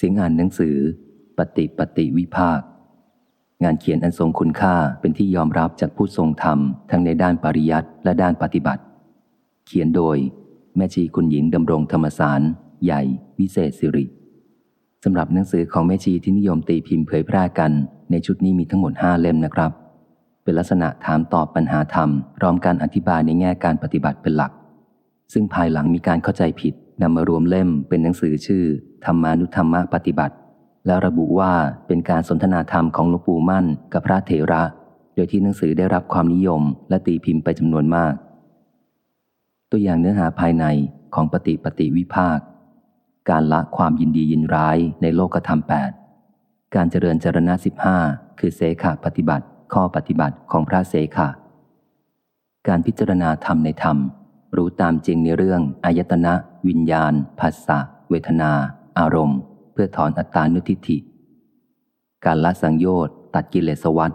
เสียงอ่านหนังสือ ปฏิปฏิวิภาค งานเขียนอันทรงคุณค่าเป็นที่ยอมรับจากผู้ทรงธรรม ทั้งในด้านปริยัติและด้านปฏิบัติ เขียนโดย แม่ชีคุณหญิงดำรงธรรมสาร ใหญ่ วิเศษสิริสำหรับหนังสือของแม่ชีที่นิยมตีพิมพ์เผยแพร่กันในชุดนี้มีทั้งหมดห้าเล่มนะครับ เป็นลักษณะถามตอบปัญหาธรรมพร้อมการอธิบายในแง่การปฏิบัติเป็นหลัก ซึ่งภายหลังมีการเข้าใจผิด นำมารวมเล่มเป็นหนังสือชื่อ ธรรมานุธรรมปฏิบัติ แล้วระบุว่าเป็นการสนทนาธรรมของหลวงปู่มั่นกับพระเถระ โดยที่หนังสือได้รับความนิยม และตีพิมพ์ไปจำนวนมาก ตัวอย่างเนื้อหาภายในของปฏิปฏิวิภาค การละความยินดียินร้ายในโลกธรรมแปดการเจริญจรณะสิบห้าคือเสขะปฏิบัติ ข้อปฏิบัติของพระเสขะการพิจารณาธรรมในธรรม รู้ตามจริงในเรื่องอายตนะ วิญญาณภาษะเวทนา อารมณ์ เพื่อถอนอัตตานุทิฏฐิ การละสังโยชน์ตัดกิเลสวัฏ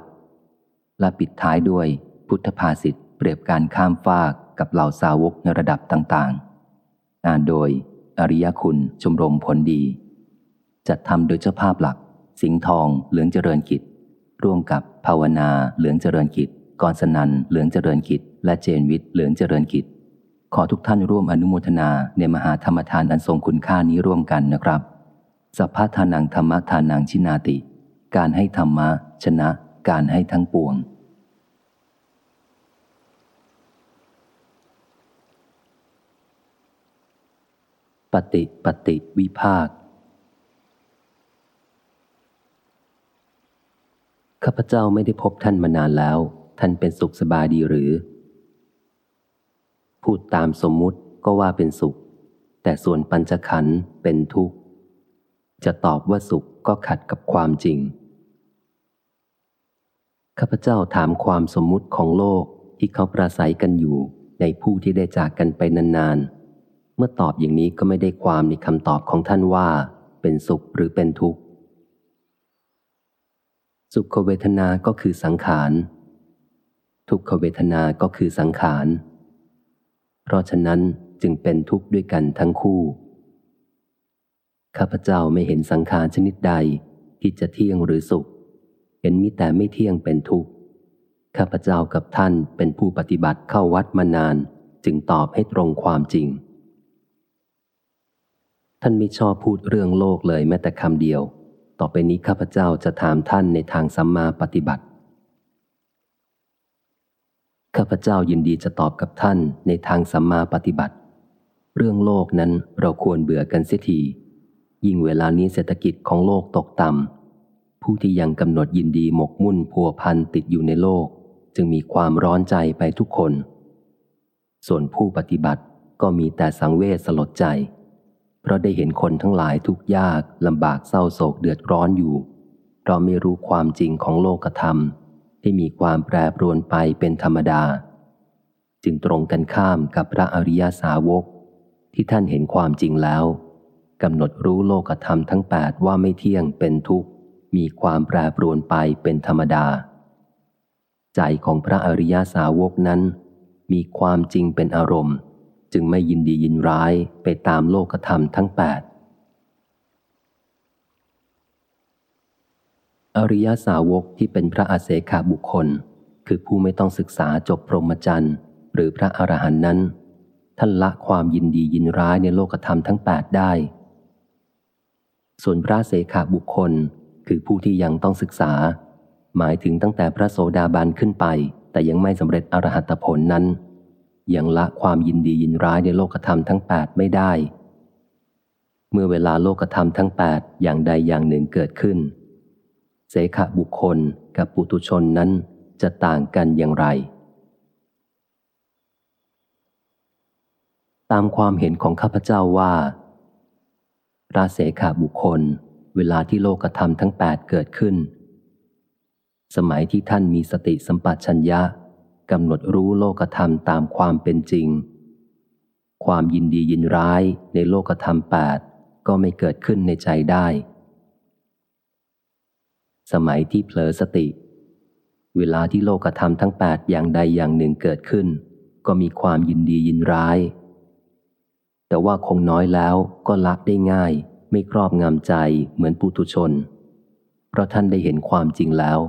และปิดท้ายด้วยพุทธภาษิตเปรียบการข้ามฟากกับเหล่าสาวกในระดับต่างๆ อ่านโดย อริยคุณชมรมผลดี จัดทำโดยเจ้าภาพหลัก สิงห์ทองเหลืองเจริญกิจ ร่วมกับภาวนาเหลืองเจริญกิจกรสนันเหลืองเจริญกิจ และเจนวิทย์เหลืองเจริญกิจ ขอทุกท่านร่วมอนุโมทนาในมหาธรรมทานอันทรงคุณค่านี้ร่วมกันนะครับ สัพพะทานังธรรมทานังชินาติ การให้ธรรมะชนะ การให้ทั้งปวง ปฏิปฏิวิภาคข้าพเจ้าไม่ได้พบท่านมานานแล้ว ท่านเป็นสุขสบายดีหรือ พูดตามสมมุติก็ว่าเป็นสุข แต่ส่วนปัญจขันธ์เป็นทุกข์ จะตอบว่าสุขก็ขัดกับความจริง ข้าพเจ้าถามความสมมุติของโลกที่เขาประสัยกันอยู่ในผู้ที่ได้จากกันไปนานๆ เมื่อตอบอย่างนี้ก็ไม่ได้ความในคำตอบของท่านว่า เป็นสุขหรือเป็นทุกข์ สุขเวทนา ก็คือสังขาร ทุกขเวทนา ก็คือสังขาร เพราะฉะนั้นจึงเป็นทุกข์ด้วยกันทั้งคู่ ข้าพเจ้าไม่เห็นสังขารชนิดใดที่จะเที่ยงหรือสุข เห็นมิแต่ไม่เที่ยงเป็นทุกข์ ข้าพเจ้ากับท่านเป็นผู้ปฏิบัติเข้าวัดมานาน จึงตอบให้ตรงความจริง ท่านไม่ชอบพูดเรื่องโลกเลยแม้แต่คำเดียว ต่อไปนี้ข้าพเจ้าจะถามท่านในทางสัมมาปฏิบัติ ข้าพเจ้ายินดีจะตอบกับท่านในทางสัมมาปฏิบัติ เรื่องโลกนั้นเราควรเบื่อกันเสียทียิ่งเวลานี้เศรษฐกิจของโลกตกต่ำผู้ที่ยังกำหนดยินดีหมกมุ่นพัวพันติดอยู่ในโลก จึงมีความร้อนใจไปทุกคน ส่วนผู้ปฏิบัติก็มีแต่สังเวชสลดใจ เพราะได้เห็นคนทั้งหลายทุกยากลำบากเศร้าโศกเดือดร้อนอยู่ เราไม่รู้ความจริงของโลกธรรม ที่มีความแปรปรวนไปเป็นธรรมดา จึงตรงกันข้ามกับพระอริยสาวก ที่ท่านเห็นความจริงแล้วกำหนดรู้โลกธรรมทั้งแปดว่าไม่เที่ยงเป็นทุกข์ มีความแปรปรวนไปเป็นธรรมดา ใจของพระอริยสาวกนั้น มีความจริงเป็นอารมณ์ จึงไม่ยินดียินร้ายไปตามโลกธรรมทั้งแปด อริยสาวกที่เป็นพระอาเสขาบุคคล คือผู้ไม่ต้องศึกษาจบพรหมจรรย์หรือพระอรหันต์นั้น ท่านละความยินดียินร้ายในโลกธรรมทั้งแปดได้ ส่วนพระเสขาบุคคลคือผู้ที่ยังต้องศึกษา หมายถึงตั้งแต่พระโสดาบันขึ้นไป แต่ยังไม่สำเร็จอรหัตผลนั้นยังละความยินดียินร้ายในโลกธรรมทั้งแปดไม่ได้ เมื่อเวลาโลกธรรมทั้งแปดอย่างใดอย่างหนึ่งเกิดขึ้น เสขบุคคลกับปุตุชนนั้นจะต่างกันอย่างไร ตามความเห็นของข้าพเจ้าว่าราเสขาบุคคล เวลาที่โลกธรรมทั้งแปดเกิดขึ้น สมัยที่ท่านมีสติสัมปชัญญะกำหนดรู้โลกธรรมตามความเป็นจริง ความยินดียินร้ายในโลกธรรมแปดก็ไม่เกิดขึ้นในใจได้ สมัยที่เผลอสติ เวลาที่โลกธรรมทั้งแปดอย่างใดอย่างหนึ่งเกิดขึ้น ก็มีความยินดียินร้าย แต่ว่าคงน้อยแล้วก็ละได้ง่าย ไม่ครอบงำใจเหมือนปุถุชน เพราะท่านได้เห็นความจริงแล้ว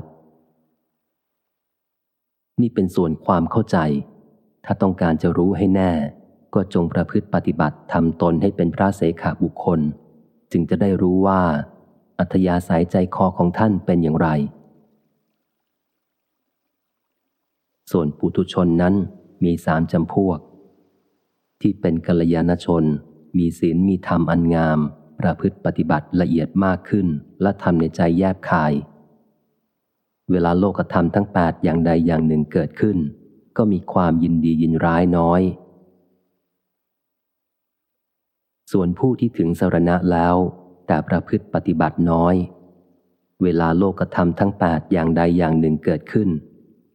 นี่เป็นส่วนความเข้าใจ ถ้าต้องการจะรู้ให้แน่ ก็จงประพฤติปฏิบัติทำตนให้เป็นพระเสขบุคคล จึงจะได้รู้ว่า อัธยาศัยใจคอของท่านเป็นอย่างไร ส่วนปุถุชนนั้นมีสามจำพวก ที่เป็นกัลยาณชน มีศีลมีธรรมอันงาม ประพฤติปฏิบัติละเอียดมากขึ้น และทำในใจแยบคาย เวลาโลกธรรมทั้งแปดอย่างใดอย่างหนึ่งเกิดขึ้น ก็มีความยินดียินร้ายน้อย ส่วนผู้ที่ถึงสรณะแล้ว แต่ประพฤติปฏิบัติน้อย เวลาโลกธรรมทั้งแปดอย่างใดอย่างหนึ่งเกิดขึ้น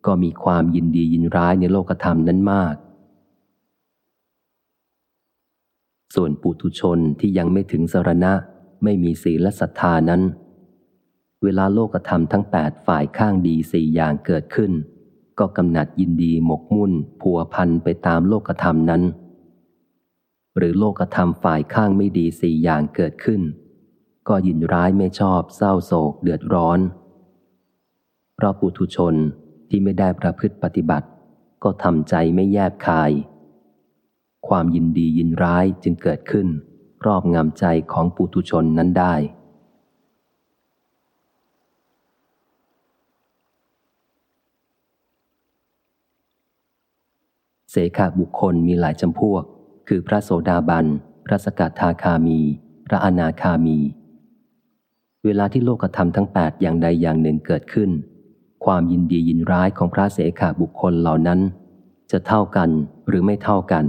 ก็มีความยินดียินร้ายในโลกธรรมนั้นมาก ส่วนปุถุชนที่ยังไม่ถึงสรณะไม่มีศีลและศรัทธานั้น เวลาโลกธรรมทั้งแปดฝ่ายข้างดีสี่อย่างเกิดขึ้น ก็กำหนัดยินดีหมกมุ่นผัวพันไปตามโลกธรรมนั้น หรือโลกธรรมฝ่ายข้างไม่ดีสี่อย่างเกิดขึ้น ก็ยินร้ายไม่ชอบเศร้าโศกเดือดร้อน เพราะปุถุชนที่ไม่ได้ประพฤติปฏิบัติ ก็ทำใจไม่แยบคาย ความยินดียินร้ายจึงเกิดขึ้นรอบงำใจของปุถุชนนั้นได้ เสขาบุคคลมีหลายจำพวก คือพระโสดาบัน พระสกัดทาคามี พระอนาคามี เวลาที่โลกธรรมทั้งแปดอย่างใดอย่างหนึ่งเกิดขึ้น ความยินดียินร้ายของพระเสขาบุคคลเหล่านั้น จะเท่ากันหรือไม่เท่ากัน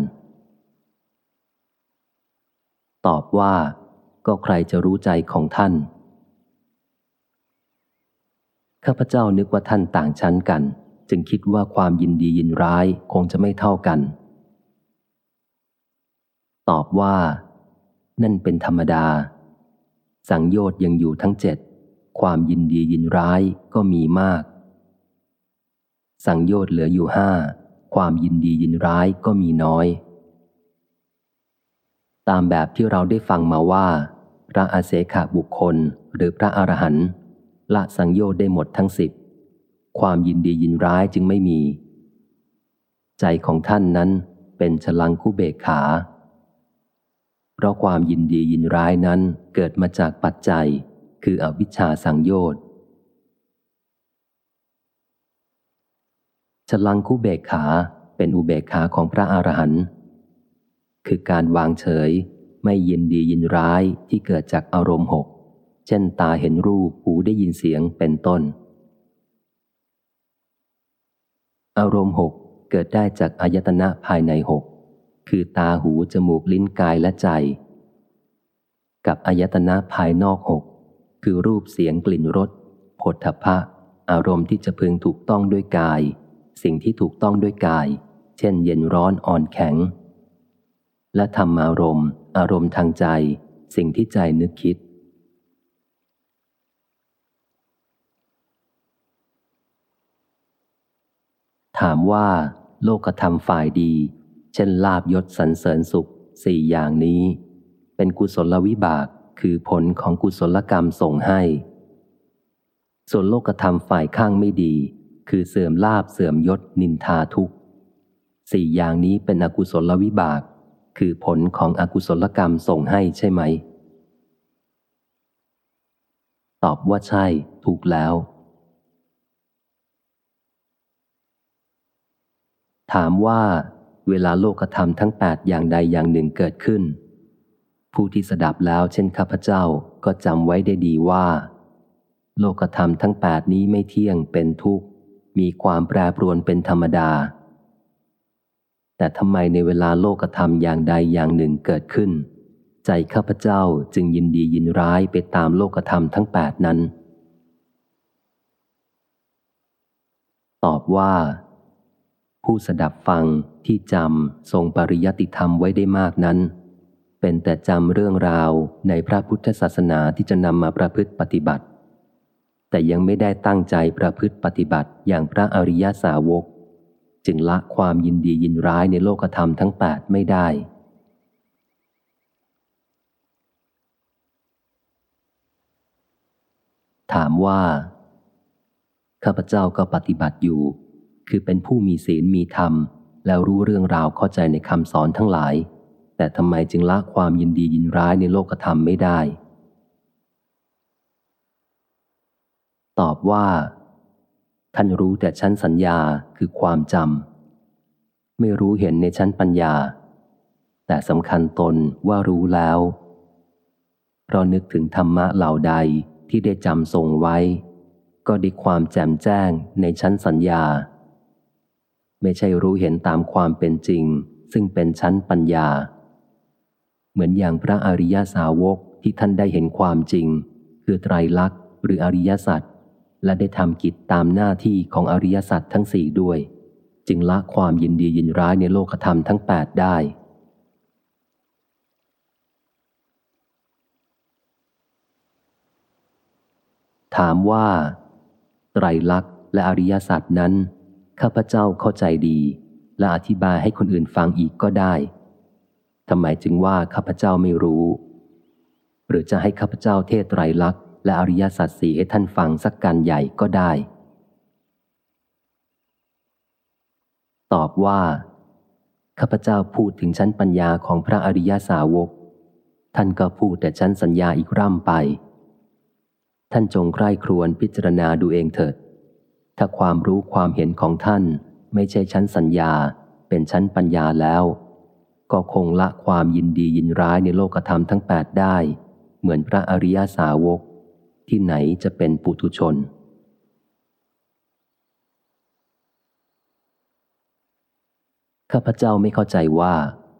ตอบว่าก็ใครจะรู้ใจของท่าน ข้าพเจ้านึกว่าท่านต่างชั้นกัน จึงคิดว่าความยินดียินร้ายคงจะไม่เท่ากัน ตอบว่า นั่นเป็นธรรมดา สังโยชน์ยังอยู่ทั้งเจ็ด ความยินดียินร้ายก็มีมาก สังโยชน์เหลืออยู่ห้า ความยินดียินร้ายก็มีน้อย ตามแบบที่เราได้ฟังมาว่า พระอาเสขบุคคลหรือพระอรหันต์ละสังโยชน์ได้หมดทั้งสิบ ความยินดียินร้ายจึงไม่มี ใจของท่านนั้นเป็นฉลังคู่เบกขา เพราะความยินดียินร้ายนั้นเกิดมาจากปัจจัย คืออวิชชาสังโยชน์ฉลังคู่เบกขาเป็นอุเบกขาของพระอรหันต์คือการวางเฉยไม่ยินดียินร้ายที่เกิดจากอารมณ์หก เช่นตาเห็นรูปหูได้ยินเสียงเป็นต้น อารมณ์หกเกิดได้จากอายตนะภายในหก คือตาหูจมูกลิ้นกายและใจ กับอายตนะภายนอกหกคือรูปเสียงกลิ่นรสผลทพะ อารมณ์ที่จะพึงถูกต้องด้วยกาย สิ่งที่ถูกต้องด้วยกาย เช่น เย็นร้อนอ่อนแข็ง และธรรมารมณ์ อารมณ์ทางใจ สิ่งที่ใจนึกคิด ถามว่า โลกธรรมฝ่ายดี เช่นลาบยศสรรเสริญสุขสี่อย่างนี้ เป็นกุศลวิบากคือผลของกุศลกรรมส่งให้ ส่วนโลกธรรมฝ่ายข้างไม่ดี คือเสื่อมลาบเสื่อมยศนินทาทุกสี่อย่างนี้เป็นอกุศลวิบาก คือผลของอกุศลกรรมส่งให้ใช่ไหม ตอบว่าใช่ ถูกแล้ว ถามว่า เวลาโลกธรรมทั้งแปดอย่างใดอย่างหนึ่งเกิดขึ้น ผู้ที่สดับแล้วเช่นข้าพเจ้าก็จำไว้ได้ดีว่า โลกธรรมทั้งแปดนี้ไม่เที่ยงเป็นทุกข์ มีความแปรปรวนเป็นธรรมดา แต่ทำไมในเวลาโลกธรรมอย่างใดอย่างหนึ่งเกิดขึ้น ใจข้าพเจ้าจึงยินดียินร้ายไปตามโลกธรรมทั้งแปดนั้น ตอบว่า ผู้สดับฟังที่จำทรงปริยติธรรมไว้ได้มากนั้น เป็นแต่จำเรื่องราวในพระพุทธศาสนาที่จะนำมาประพฤติปฏิบัติ แต่ยังไม่ได้ตั้งใจประพฤติปฏิบัติอย่างพระอริยสาวก จึงละความยินดียินร้ายในโลกธรรมทั้งแปดไม่ได้ถามว่า ข้าพเจ้าก็ปฏิบัติอยู่ คือเป็นผู้มีศีลมีธรรม แล้วรู้เรื่องราวเข้าใจในคำสอนทั้งหลาย แต่ทำไมจึงละความยินดียินร้ายในโลกธรรมไม่ได้ ตอบว่า ท่านรู้แต่ชั้นสัญญาคือความจำไม่รู้เห็นในชั้นปัญญา แต่สำคัญตนว่ารู้แล้ว เพราะนึกถึงธรรมะเหล่าใดที่ได้จำทรงไว้ ก็ได้ความแจ่มแจ้งในชั้นสัญญา ไม่ใช่รู้เห็นตามความเป็นจริง ซึ่งเป็นชั้นปัญญา เหมือนอย่างพระอริยสาวกที่ท่านได้เห็นความจริง คือไตรลักษณ์หรืออริยสัจและได้ทำกิจตามหน้าที่ของอริยสัจทั้งสี่ด้วย จึงละความยินดียินร้ายในโลกธรรมทั้งแปดได้ถามว่า ไตรลักษณ์และอริยสัจนั้น ข้าพเจ้าเข้าใจดี และอธิบายให้คนอื่นฟังอีกก็ได้ทำไมจึงว่าข้าพเจ้าไม่รู้ หรือจะให้ข้าพเจ้าเทศไตรลักษณ์และอริยสัจสี่ให้ท่านฟังสักการใหญ่ก็ได้ ตอบว่าข้าพเจ้าพูดถึงชั้นปัญญาของพระอริยสาวก ท่านก็พูดแต่ชั้นสัญญาอีกร่ำไป ท่านจงใคร่ครวญพิจารณาดูเองเถิด ถ้าความรู้ความเห็นของท่านไม่ใช่ชั้นสัญญา เป็นชั้นปัญญาแล้ว ก็คงละความยินดียินร้ายในโลกธรรมทั้งแปดได้ เหมือนพระอริยสาวก ที่ไหนจะเป็นปุถุชน ข้าพเจ้าไม่เข้าใจว่า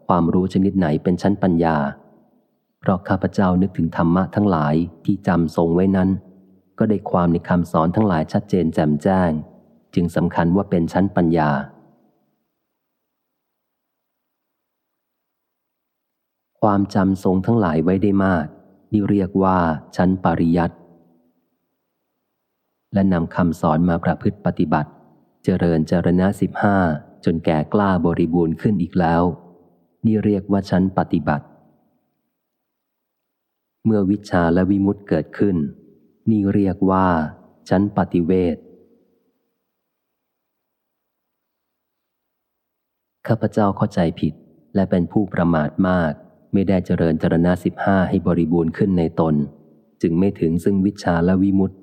ความรู้ชนิดไหนเป็นชั้นปัญญา เพราะข้าพเจ้านึกถึงธรรมะทั้งหลายที่จำทรงไว้นั้น ก็ได้ความในคำสอนทั้งหลายชัดเจนแจ่มแจ้ง จึงสำคัญว่าเป็นชั้นปัญญา ความจำทรงทั้งหลายไว้ได้มาก นี่เรียกว่าชั้นปริยัติและนำคำสอนมาประพฤติปฏิบัติ เจริญเจรณะสิบห้าจนแก่กล้าบริบูรณ์ขึ้นอีกแล้ว นี่เรียกว่าชั้นปฏิบัติ เมื่อวิชาและวิมุตต์เกิดขึ้น นี่เรียกว่า ชั้นปฏิเวทข้าพเจ้าเข้าใจผิดและเป็นผู้ประมาทมาก ไม่ได้เจริญจรณะสิบห้าให้บริบูรณ์ขึ้นในตน จึงไม่ถึงซึ่งวิชาและวิมุตต์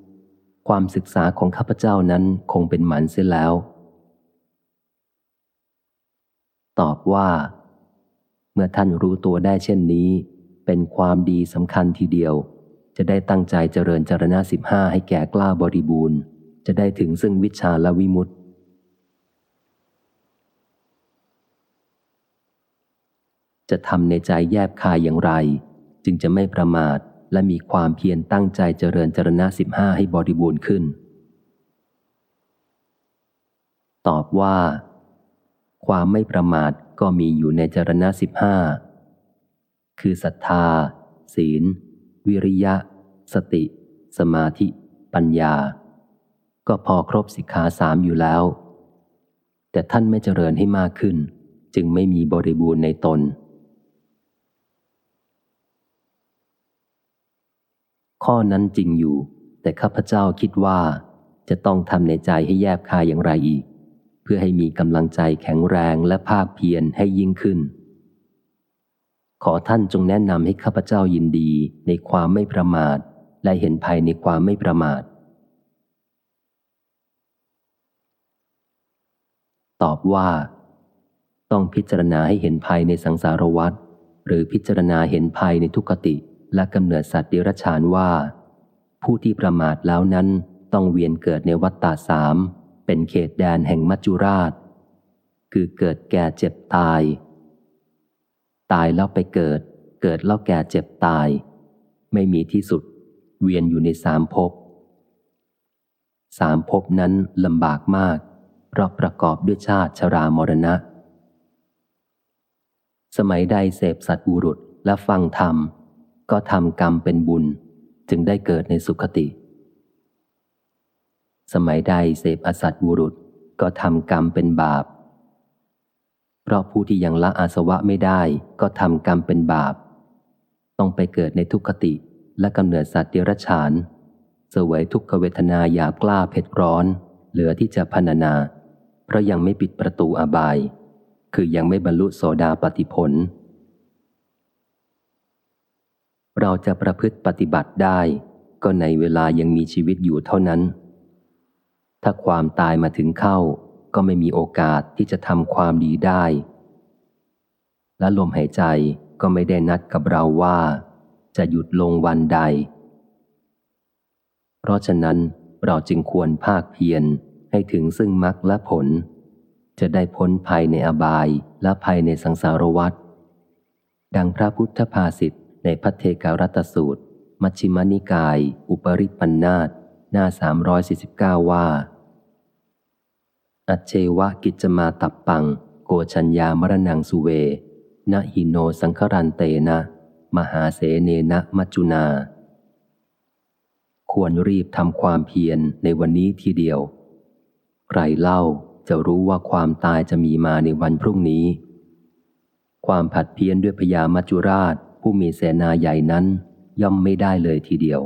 ความศึกษาของข้าพเจ้านั้นคงเป็นหมันเสียแล้ว ตอบว่า เมื่อท่านรู้ตัวได้เช่นนี้ เป็นความดีสำคัญทีเดียว จะได้ตั้งใจเจริญจารณะสิบห้าให้แก่กล้าบริบูรณ์ จะได้ถึงซึ่งวิชาและวิมุตติ จะทำในใจแยบคายอย่างไร จึงจะไม่ประมาทและมีความเพียรตั้งใจเจริญจารณะสิบห้าให้บริบูรณ์ขึ้น ตอบว่า ความไม่ประมาทก็มีอยู่ในจารณะสิบห้าคือศรัทธา ศีล วิริยะ สติ สมาธิ ปัญญา ก็พอครบสิกขาสามอยู่แล้ว แต่ท่านไม่เจริญให้มากขึ้น จึงไม่มีบริบูรณ์ในตน ข้อนั้นจริงอยู่ แต่ข้าพเจ้าคิดว่าจะต้องทำในใจให้แยบคายอย่างไรอีก เพื่อให้มีกำลังใจแข็งแรงและภาคเพียรให้ยิ่งขึ้น ขอท่านจงแนะนำให้ข้าพเจ้ายินดีในความไม่ประมาท และเห็นภัยในความไม่ประมาท ตอบว่า ต้องพิจารณาให้เห็นภัยในสังสารวัฏหรือพิจารณาเห็นภัยในทุกติและกำเนิดสัตว์เดรัจฉานว่า ผู้ที่ประมาทแล้วนั้นต้องเวียนเกิดในวัฏฏะสามเป็นเขตแดนแห่งมัจจุราช คือเกิดแก่เจ็บตาย ตายแล้วไปเกิด เกิดแล้วแก่เจ็บตาย ไม่มีที่สุด เวียนอยู่ในสามภพสามภพนั้นลำบากมาก เพราะประกอบด้วยชาติชรามรณะ สมัยใดเสพสัตบุรุษและฟังธรรม ก็ทำกรรมเป็นบุญจึงได้เกิดในสุขติ สมัยใดเสพอสัตบุรุษก็ทำกรรมเป็นบาป เพราะผู้ที่ยังละอาสวะไม่ได้ก็ทำกรรมเป็นบาป ต้องไปเกิดในทุกขติ และกำเนิดสัตว์เดรัจฉาน เสวยทุกขเวทนาหยาบกล้าเผ็ดร้อน เหลือที่จะพรรณนา เพราะยังไม่ปิดประตูอบาย คือยังไม่บรรลุโสดาปติผล เราจะประพฤติปฏิบัติได้ ก็ในเวลายังมีชีวิตอยู่เท่านั้น ถ้าความตายมาถึงเข้า ก็ไม่มีโอกาสที่จะทำความดีได้ และลมหายใจก็ไม่ได้นัดกับเราว่า จะหยุดลงวันใด เพราะฉะนั้นเราจึงควรภาคเพียรให้ถึงซึ่งมรรคและผล จะได้พ้นภัยในอบายและภัยในสังสารวัฏดังพระพุทธภาษิตในพัทเทการัตสูตร มัชฌิมานิกาย อุปริปันธาตหน้า 349 ว่า อัจเชวะกิจมาตับปัง โกชัญญามรณังสุเว นะหิโนสังครันเตนะ มหาเสเนนะมัจจุนา ควรรีบทำความเพียรในวันนี้ทีเดียว ใครเล่าจะรู้ว่าความตายจะมีมาในวันพรุ่งนี้ ความผัดเพี้ยนด้วยพญามัจจุราช ผู้มีเสนาใหญ่นั้นย่อมไม่ได้เลยทีเดียว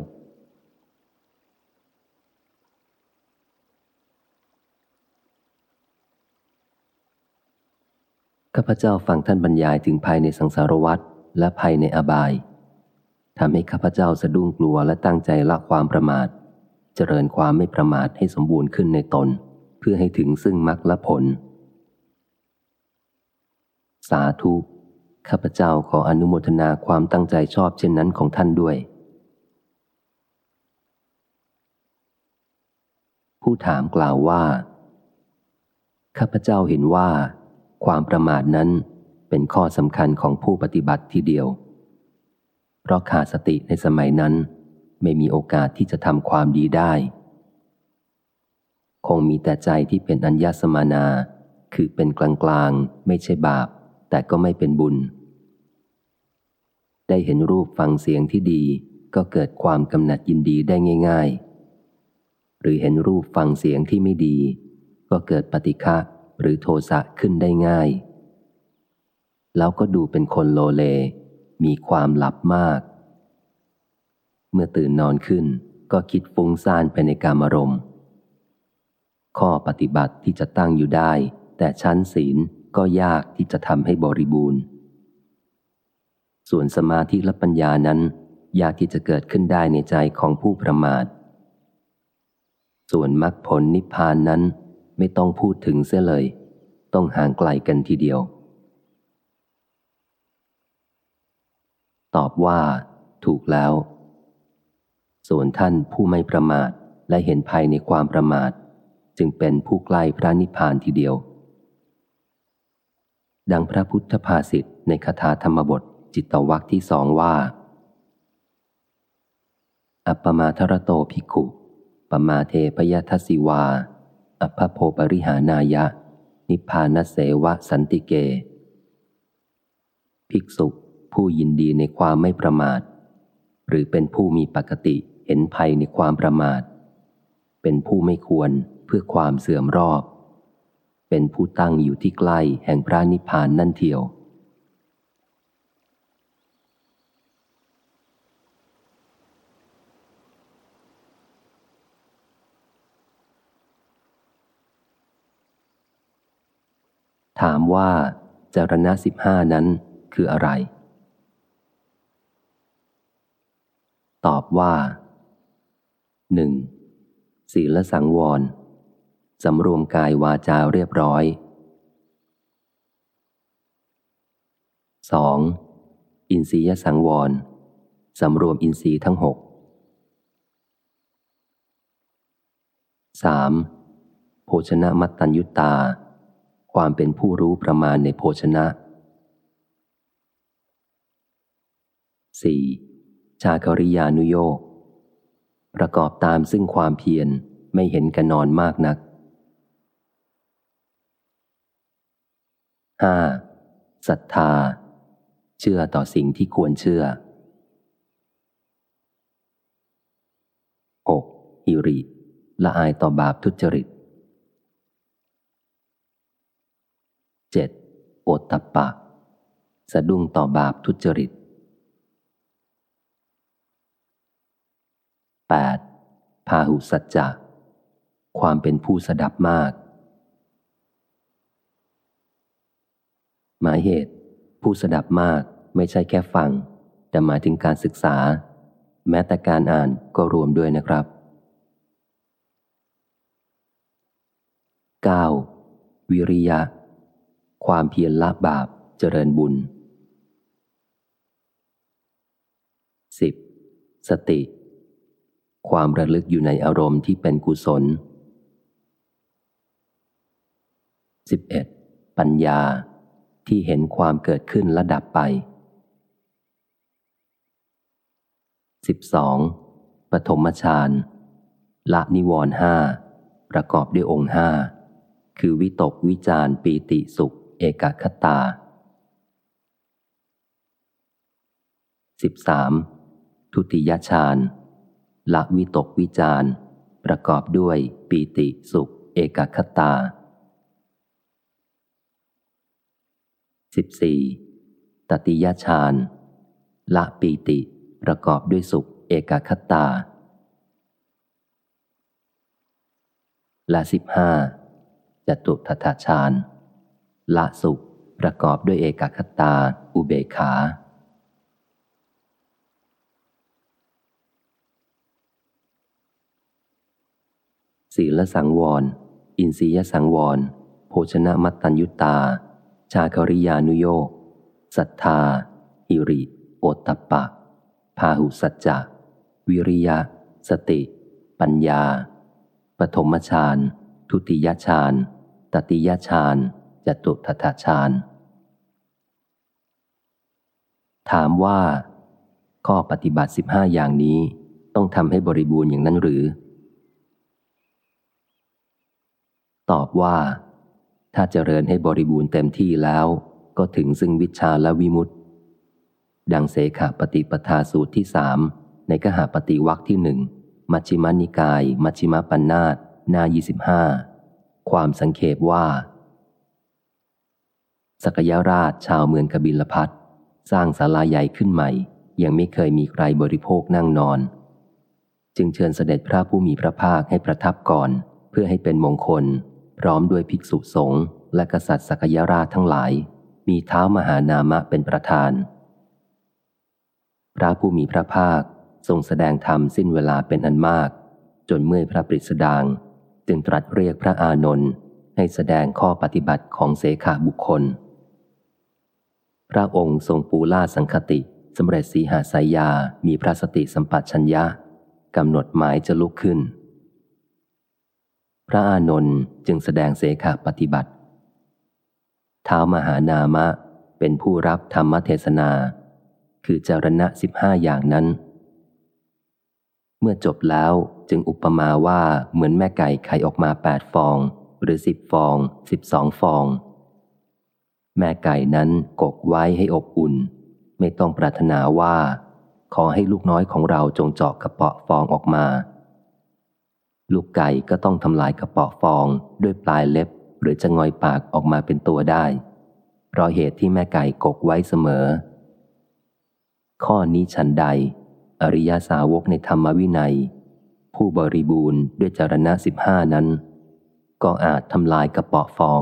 ข้าพเจ้าฟังท่านบรรยายถึงภายในสังสารวัฏ และภายในอบายทำให้ข้าพเจ้าสะดุ้งกลัวและตั้งใจละความประมาท เจริญความไม่ประมาทให้สมบูรณ์ขึ้นในตน เพื่อให้ถึงซึ่งมรรคและผล สาธุ ข้าพเจ้าขออนุโมทนาความตั้งใจชอบเช่นนั้นของท่านด้วย ผู้ถามกล่าวว่า ข้าพเจ้าเห็นว่า ความประมาทนั้น เป็นข้อสำคัญของผู้ปฏิบัติทีเดียว เพราะขาดสติในสมัยนั้น ไม่มีโอกาสที่จะทำความดีได้ คงมีแต่ใจที่เป็นอัญญสมานา คือเป็นกลางกลางไม่ใช่บาป แต่ก็ไม่เป็นบุญ ได้เห็นรูปฟังเสียงที่ดีก็เกิดความกำหนัดยินดีได้ง่าย ๆ หรือเห็นรูปฟังเสียงที่ไม่ดี ก็เกิดปฏิฆะหรือโทสะขึ้นได้ง่าย แล้วก็ดูเป็นคนโลเล มีความหลับมาก เมื่อตื่นนอนขึ้นก็คิดฟุ้งซ่านไปในการมารมณ์ ข้อปฏิบัติที่จะตั้งอยู่ได้ แต่ชั้นศีลก็ยากที่จะทำให้บริบูรณ์ ส่วนสมาธิและปัญญานั้น ยากที่จะเกิดขึ้นได้ในใจของผู้ประมาท ส่วนมรรคผลนิพพานนั้นไม่ต้องพูดถึงเสียเลย ต้องห่างไกลกันทีเดียว ตอบว่า ถูกแล้ว ส่วนท่านผู้ไม่ประมาทและเห็นภัยในความประมาท จึงเป็นผู้ใกล้พระนิพพานทีเดียว ดังพระพุทธภาษิตในคาถาธรรมบทจิตตวักที่สองว่า อัปปมาทรโตภิกขุปมาเทพยทัสิวาอภโพปริหานายะ นิพพานเสวะสันติเก ภิกษุ ผู้ยินดีในความไม่ประมาท หรือเป็นผู้มีปกติเห็นภัยในความประมาท เป็นผู้ไม่ควรเพื่อความเสื่อมรอบ เป็นผู้ตั้งอยู่ที่ใกล้แห่งพระนิพพานนั่นเทียว ถามว่าจารณะสิบห้านั้นคืออะไร ตอบว่าหนึ่งศีลสังวรสำรวมกายวาจาเรียบร้อย 2. อินทรียสังวรสำรวมอินทรีย์ทั้งหก 3. โภชนะมัตตัญยุตตาความเป็นผู้รู้ประมาณในโภชนะ 4. ชาคริยานุโยกประกอบตามซึ่งความเพียรไม่เห็นกันนอนมากนัก 5. ศรัทธา เชื่อต่อสิ่งที่ควรเชื่อ 6. ฮิริละอายต่อบาปทุจริต 7. โอตตะปะ สะดุ้งต่อบาปทุจริต 8. พาหุสัจจะ ความเป็นผู้สดับมาก หมายเหตุ ผู้สดับมากไม่ใช่แค่ฟัง แต่หมายถึงการศึกษา แม้แต่การอ่านก็รวมด้วยนะครับ 9. วิริยะ ความเพียรละบาปเจริญบุญ 10. สติ ความระลึกอยู่ในอารมณ์ที่เป็นกุศล 11. ปัญญาที่เห็นความเกิดขึ้นและดับไป 12. ปฐมฌานละนิวรห้าประกอบด้วยองค์ห้าคือวิตกวิจารปีติสุข เอกคตา 13. ทุติยฌาน ละวิตกวิจารประกอบด้วยปีติสุข เอกคตา 14. ตติยฌานละปีติ ประกอบด้วยสุข เอกคตา ละสิบห้าจตุทัตฌานละสุขประกอบด้วยเอกคตา อุเบขา ศีลสังวร อินทรียสังวร โภชนะมัตตัญยุตา ชาคริยานุโยกศรัทธาหิริ โอตตปปะ พาหุสัจจะ วิริยะ สติ ปัญญา ปฐมฌาน ทุติยฌาน ตติยฌาน จตุทัตฌาน ถามว่า ข้อปฏิบัติสิบห้าอย่างนี้ต้องทำให้บริบูรณ์อย่างนั้นหรือ ตอบว่า ถ้าเจริญให้บริบูรณ์เต็มที่แล้ว ก็ถึงซึ่งวิชาและวิมุตติ ดังเสขปฏิปทาสูตรที่สามในกหาปฏิวัคที่หนึ่งมัชฌิมานิกาย มัชฌิมปัญนาตหน้ายี่สิบห้าความสังเขปว่า สกยราชชาวเมืองกบิลพัทสร้างศาลาใหญ่ขึ้นใหม่ ยังไม่เคยมีใครบริโภคนั่งนอน จึงเชิญเสด็จพระผู้มีพระภาคให้ประทับก่อน เพื่อให้เป็นมงคล พร้อมด้วยภิกษุสงฆ์และกษัตริย์สกยราชทั้งหลาย มีเท้ามหานามะเป็นประธาน พระผู้มีพระภาคทรงแสดงธรรมสิ้นเวลาเป็นอันมาก จนเมื่อพระปริสดางจึงตรัสเรียกพระอานนท์ให้แสดงข้อปฏิบัติของเสขาบุคคล พระองค์ทรงปูล่าสังคติสำเร็จสีหาสายยามีพระสติสัมปชัญญะกำหนดหมายจะลุกขึ้น พระอานนท์จึงแสดงเสขาปฏิบัติเท้ามหานามะเป็นผู้รับธรรมเทศนา คือจารณะสิบห้าอย่างนั้น เมื่อจบแล้วจึงอุปมาว่าเหมือนแม่ไก่ไข่ออกมาแปดฟอง หรือสิบฟองสิบสองฟอง แม่ไก่นั้นกกไว้ให้อบอุ่น ไม่ต้องปรารถนาว่า ขอให้ลูกน้อยของเราจงเจาะกระเปาะฟองออกมา ลูกไก่ก็ต้องทำลายกระเปาะฟองด้วยปลายเล็บ หรือจะงอยปากออกมาเป็นตัวได้ เพราะเหตุที่แม่ไก่กกไว้เสมอ ข้อนี้ฉันใด อริยาสาวกในธรรมวินัย ผู้บริบูรณ์ด้วยจารณะสิบห้านั้น ก็อาจทำลายกระเปาะฟอง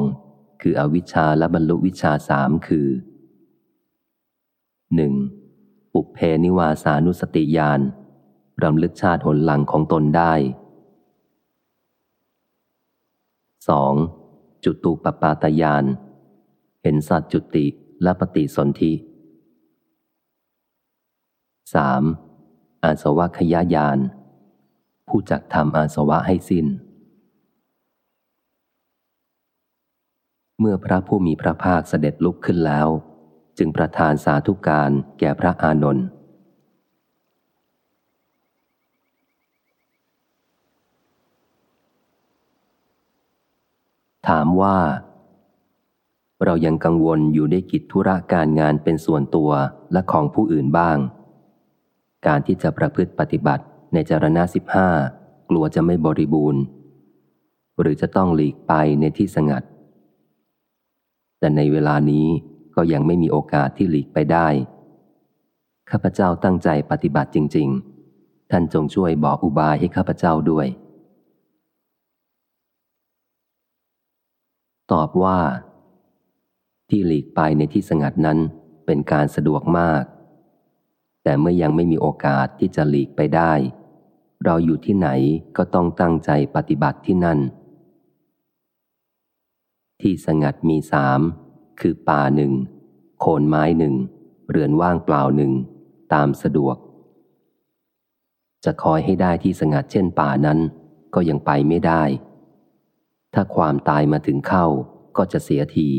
คืออวิชชาและบรรลุวิชาสามคือ 1. ปุเพนิวาสานุสติญาณรำลึกชาติหนหลังของตนได้ 2. จุตูปปาตยาน เห็นสัตว์จุติและปฏิสนธิ 3. อาสวะขยายาน ผู้จักทำอาสวะให้สิน้น เมื่อพระผู้มีพระภาคเสด็จลุกขึ้นแล้ว จึงประทานสาธุการแก่พระอานนท์ ถามว่า เรายังกังวลอยู่ในกิจธุระการงานเป็นส่วนตัวและของผู้อื่นบ้าง การที่จะประพฤติปฏิบัติในจารณะสิบห้ากลัวจะไม่บริบูรณ์ หรือจะต้องหลีกไปในที่สงัด แต่ในเวลานี้ก็ยังไม่มีโอกาสที่หลีกไปได้ ข้าพเจ้าตั้งใจปฏิบัติจริง ๆ ท่านจงช่วยบอกอุบายให้ข้าพเจ้าด้วย ตอบว่า ที่หลีกไปในที่สงัดนั้นเป็นการสะดวกมาก แต่เมื่อยังไม่มีโอกาสที่จะหลีกไปได้ เราอยู่ที่ไหนก็ต้องตั้งใจปฏิบัติที่นั่น ที่สงัดมีสามคือป่าหนึ่งโคนไม้หนึ่งเรือนว่างเปล่าหนึ่งตามสะดวก จะคอยให้ได้ที่สงัดเช่นป่านั้นก็ยังไปไม่ได้ ถ้าความตายมาถึงเข้าก็จะเสียที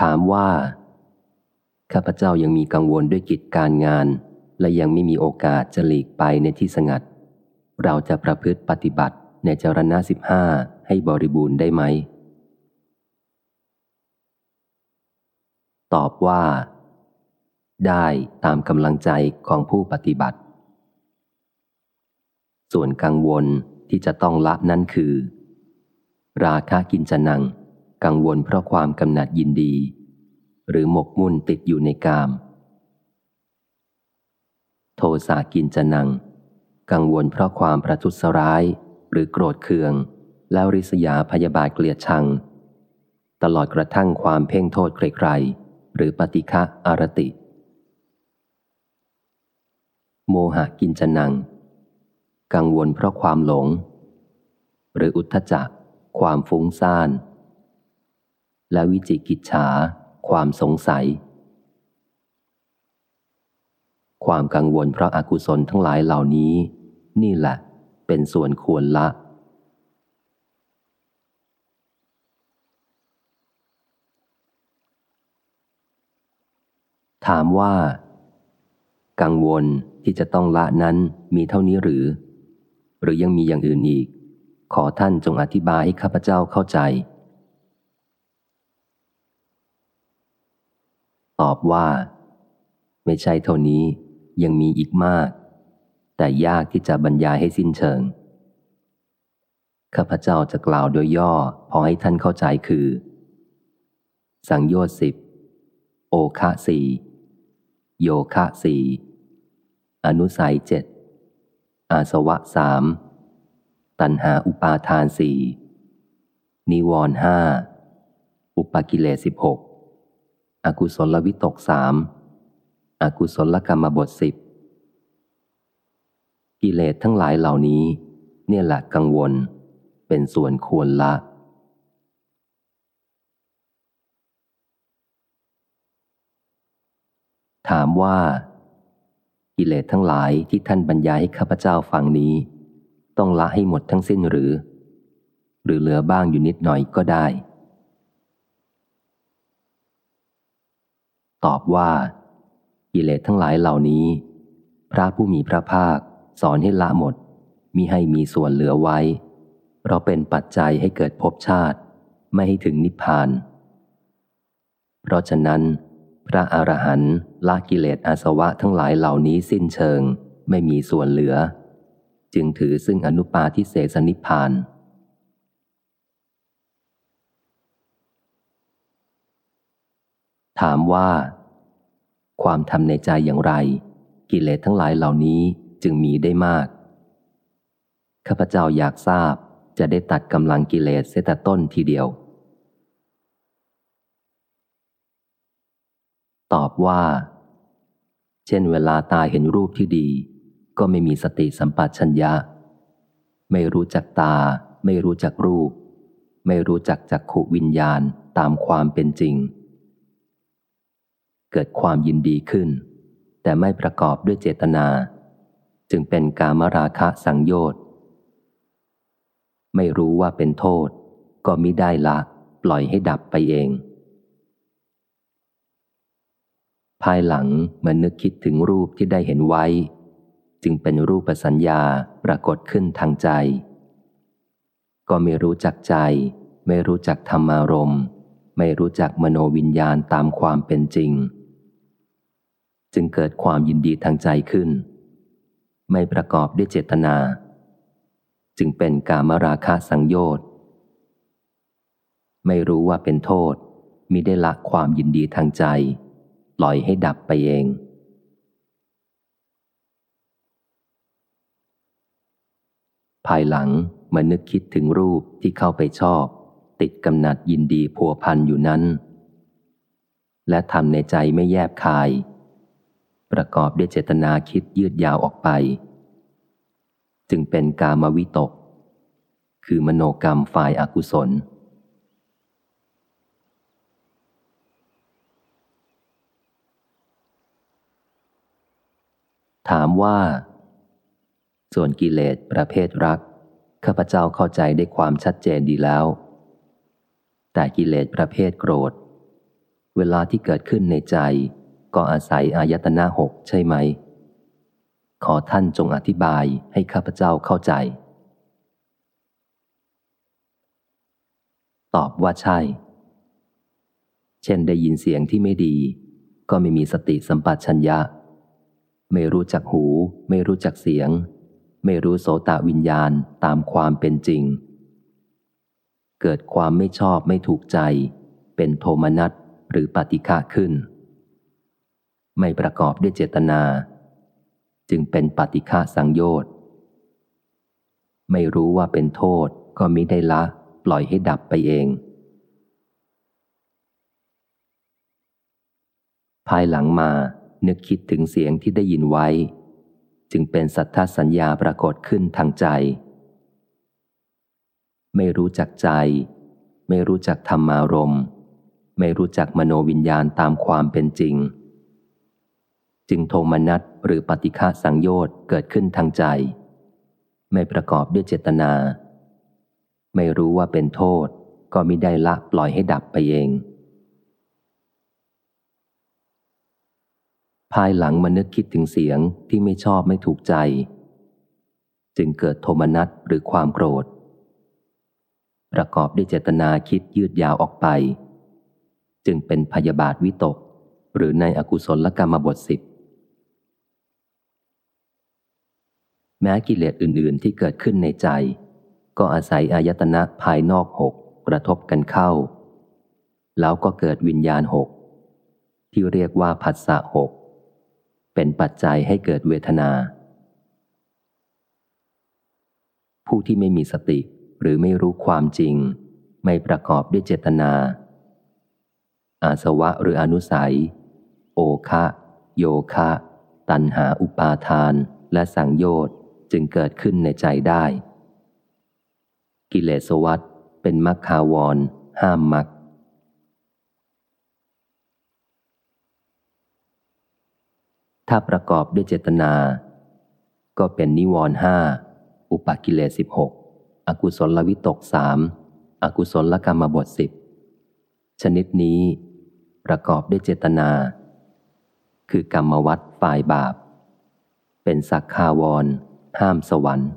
ถามว่า ข้าพเจ้ายังมีกังวลด้วยกิจการงาน และยังไม่มีโอกาสจะหลีกไปในที่สงัด เราจะประพฤติปฏิบัติในจรณะสิบห้าให้บริบูรณ์ได้ไหม ตอบว่า ได้ตามกำลังใจของผู้ปฏิบัติ ส่วนกังวลที่จะต้องละนั่นคือ ราคะกินจนัง กังวลเพราะความกำหนัดยินดี หรือหมกมุ่นติดอยู่ในกาม โทสากินจนัง กังวลเพราะความประทุษร้าย หรือโกรธเคือง แล้วริษยาพยาบาทเกลียดชัง ตลอดกระทั่งความเพ่งโทษใครๆหรือปฏิฆะอารติ โมหะกินจนัง กังวลเพราะความหลง หรืออุทธจักความฟุ้งซ่าน และวิจิกิจฉา ความสงสัย ความกังวลเพราะอากุศลทั้งหลายเหล่านี้ นี่แหละเป็นส่วนควรละ ถามว่า กังวลที่จะต้องละนั้นมีเท่านี้หรือ หรือยังมีอย่างอื่นอีก ขอท่านจงอธิบายให้ข้าพเจ้าเข้าใจ ตอบว่า ไม่ใช่เท่านี้ยังมีอีกมาก แต่ยากที่จะบรรยายให้สิ้นเชิง ข้าพเจ้าจะกล่าวโดยย่อ พอให้ท่านเข้าใจคือ สังโยชน์สิบโอคะสี่โยคะสี่อนุสัยเจ็ด อาสวะสาม ตัณหาอุปาทานสี่นิวรห้า อุปกิเลสิบหกอกุศลวิตกสามอกุศลกรรมบทสิบกิเลสทั้งหลายเหล่านี้ เนี่ยแหละกังวล เป็นส่วนควรละ ถามว่า กิเลสทั้งหลายที่ท่านบรรยายให้ข้าพเจ้าฟังนี้ ต้องละให้หมดทั้งสิ้นหรือ หรือเหลือบ้างอยู่นิดหน่อยก็ได้ ตอบว่า กิเลสทั้งหลายเหล่านี้ พระผู้มีพระภาคสอนให้ละหมดมิให้มีส่วนเหลือไว้ เพราะเป็นปัจจัยให้เกิดภพชาติ ไม่ให้ถึงนิพพาน เพราะฉะนั้น พระอรหันต์ละกิเลสอาสวะทั้งหลายเหล่านี้สิ้นเชิง ไม่มีส่วนเหลือ จึงถือซึ่งอนุปาทิเสสนิพาน ถามว่า ความทำในใจอย่างไร กิเลสทั้งหลายเหล่านี้จึงมีได้มาก ข้าพเจ้าอยากทราบจะได้ตัดกำลังกิเลสเสียแต่ต้นทีเดียว ตอบว่า เช่นเวลาตาเห็นรูปที่ดี ก็ไม่มีสติสัมปชัญญะ ไม่รู้จักตา ไม่รู้จักรูป ไม่รู้จักจักขุวิญญาณตามความเป็นจริง เกิดความยินดีขึ้น แต่ไม่ประกอบด้วยเจตนา จึงเป็นกามราคะสังโยชน์ไม่รู้ว่าเป็นโทษ ก็มิได้ละ ปล่อยให้ดับไปเอง ภายหลังเมื่อนึกคิดถึงรูปที่ได้เห็นไว้ จึงเป็นรูปสัญญาปรากฏขึ้นทางใจ ก็ไม่รู้จักใจ ไม่รู้จักธรรมารมณ์ ไม่รู้จักมโนวิญญาณตามความเป็นจริง จึงเกิดความยินดีทางใจขึ้น ไม่ประกอบด้วยเจตนา จึงเป็นกามราคะสังโยชน์ไม่รู้ว่าเป็นโทษมิได้ละความยินดีทางใจ ปล่อยให้ดับไปเอง ภายหลังมานึกคิดถึงรูปที่เข้าไปชอบ ติดกำหนัดยินดีพัวพันอยู่นั้น และทำในใจไม่แยบคาย ประกอบด้วยเจตนาคิดยืดยาวออกไป จึงเป็นกามวิตก คือมโนกรรมฝ่ายอากุศล ถามว่า ส่วนกิเลสประเภทรัก ข้าพเจ้าเข้าใจได้ความชัดเจนดีแล้ว แต่กิเลสประเภทโกรธ เวลาที่เกิดขึ้นในใจ ก็อาศัยอายตนะหกใช่ไหม ขอท่านจงอธิบายให้ข้าพเจ้าเข้าใจ ตอบว่าใช่ เช่นได้ยินเสียงที่ไม่ดี ก็ไม่มีสติสัมปชัญญะ ไม่รู้จักหู ไม่รู้จักเสียง ไม่รู้โสตวิญญาณตามความเป็นจริง เกิดความไม่ชอบไม่ถูกใจ เป็นโทมนัสหรือปฏิฆะขึ้น ไม่ประกอบด้วยเจตนา จึงเป็นปฏิฆะสังโยชน์ไม่รู้ว่าเป็นโทษก็มิได้ละ ปล่อยให้ดับไปเอง ภายหลังมา นึกคิดถึงเสียงที่ได้ยินไว้ จึงเป็นสัทธสัญญาปรากฏขึ้นทางใจ ไม่รู้จักใจ ไม่รู้จักธรรมารมณ์ ไม่รู้จักมโนวิญญาณตามความเป็นจริง จึงโทมนัสหรือปฏิฆาสังโยชน์เกิดขึ้นทางใจ ไม่ประกอบด้วยเจตนา ไม่รู้ว่าเป็นโทษก็มิได้ละปล่อยให้ดับไปเอง ภายหลังมานึกคิดถึงเสียงที่ไม่ชอบไม่ถูกใจ จึงเกิดโทมนัสหรือความโกรธ ประกอบด้วยเจตนาคิดยืดยาวออกไป จึงเป็นพยาบาทวิตก หรือในอกุศลกรรมบทสิบแม้กิเลสอื่น ๆ ที่เกิดขึ้นในใจ ก็อาศัยอายตนะภายนอกหกกระทบกันเข้า แล้วก็เกิดวิญญาณหกที่เรียกว่าผัสสะหก เป็นปัจจัยให้เกิดเวทนา ผู้ที่ไม่มีสติหรือไม่รู้ความจริง ไม่ประกอบด้วยเจตนา อาสวะหรืออนุสัย โอคะ โยคะ ตันหาอุปาทานและสังโยชน์จึงเกิดขึ้นในใจได้ กิเลสวัตเป็นมัคคาวร ห้ามมัก ถ้าประกอบด้วยเจตนา ก็เป็นนิวรห้าอุปกิเลสสิบหกอกุศลวิตกสามอกุศลกรรมบทสิบชนิดนี้ ประกอบด้วยเจตนา คือกรรมวัดฝ่ายบาป เป็นสักคาวร ห้ามสวรรค์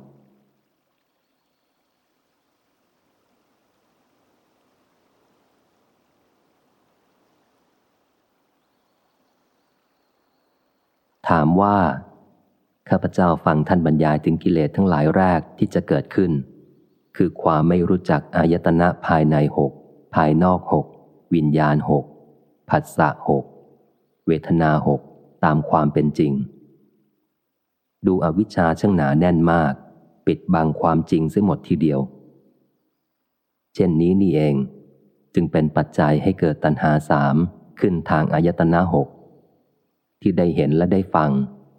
ถามว่า ข้าพเจ้าฟังท่านบรรยายถึงกิเลสทั้งหลายแรกที่จะเกิดขึ้น คือความไม่รู้จักอายตนะภายในหกภายนอกหกวิญญาณหกผัสสะหกเวทนาหกตามความเป็นจริง ดูอวิชชาช่างหนาแน่นมาก ปิดบังความจริงเสียหมดทีเดียว เช่นนี้นี่เอง จึงเป็นปัจจัยให้เกิดตัณหาสามขึ้นทางอายตนะหก ที่ได้เห็นและได้ฟัง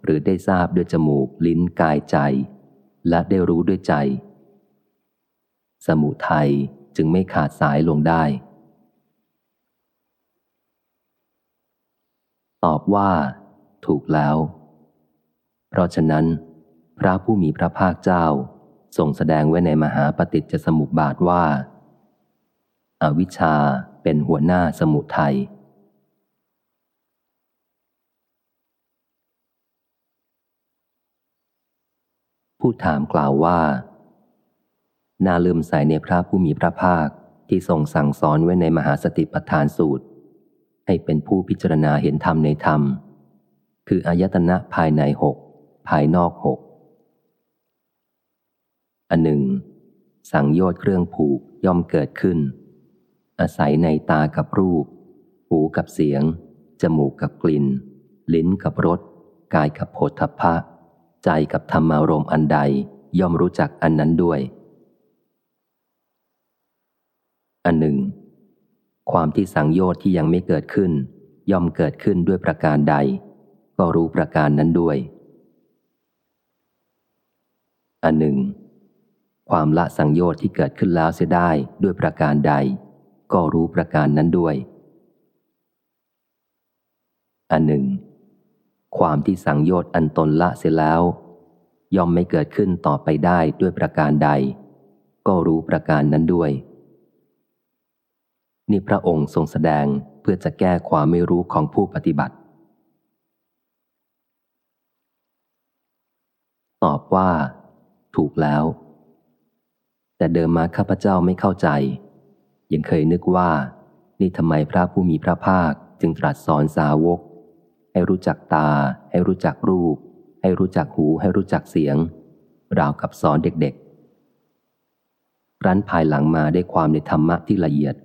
หรือได้ทราบด้วยจมูก ลิ้นกายใจ และได้รู้ด้วยใจ สมุทัยจึงไม่ขาดสายลงได้ ตอบว่า ถูกแล้ว เพราะฉะนั้น พระผู้มีพระภาคเจ้าทรงแสดงไว้ในมหาปฏิจจสมุปบาทว่าอาวิชชาเป็นหัวหน้าสมุทัย ผู้ถามกล่าวว่า น่าลืมใส่ในพระผู้มีพระภาคที่ทรงสั่งสอนไว้ในมหาสติปัฏฐานสูตร ให้เป็นผู้พิจารณาเห็นธรรมในธรรม คืออายตนะภายในหกภายนอกหกอันหนึ่ง สังโยชน์เครื่องผูกย่อมเกิดขึ้น อาศัยในตากับรูป หูกับเสียงจจมูกกับกลิ่น ลิ้นกับรส กายกับโผฏฐัพพะ ใจกับธรรมารมณ์อันใดย่อมรู้จักอันนั้นด้วย อันหนึ่ง ความที่สังโยชน์ที่ยังไม่เกิดขึ้น ย่อมเกิดขึ้นด้วยประการใด ก็รู้ประการนั้นด้วย อันหนึ่ง ความละสังโยชน์ที่เกิดขึ้นแล้วเสียได้ด้วยประการใด ก็รู้ประการนั้นด้วย อันหนึ่ง ความที่สังโยชน์อันตนละเสียแล้ว ย่อมไม่เกิดขึ้นต่อไปได้ด้วยประการใด ก็รู้ประการนั้นด้วย นี่พระองค์ทรงแสดงเพื่อจะแก้ความไม่รู้ของผู้ปฏิบัติ ตอบว่า ถูกแล้ว แต่เดิมมาข้าพเจ้าไม่เข้าใจ ยังเคยนึกว่า นี่ทำไมพระผู้มีพระภาคจึงตรัสสอนสาวก ให้รู้จักตา ให้รู้จักรูป ให้รู้จักหู ให้รู้จักเสียง ราวกับสอนเด็กๆ รั้นภายหลังมาได้ความในธรรมะที่ละเอียด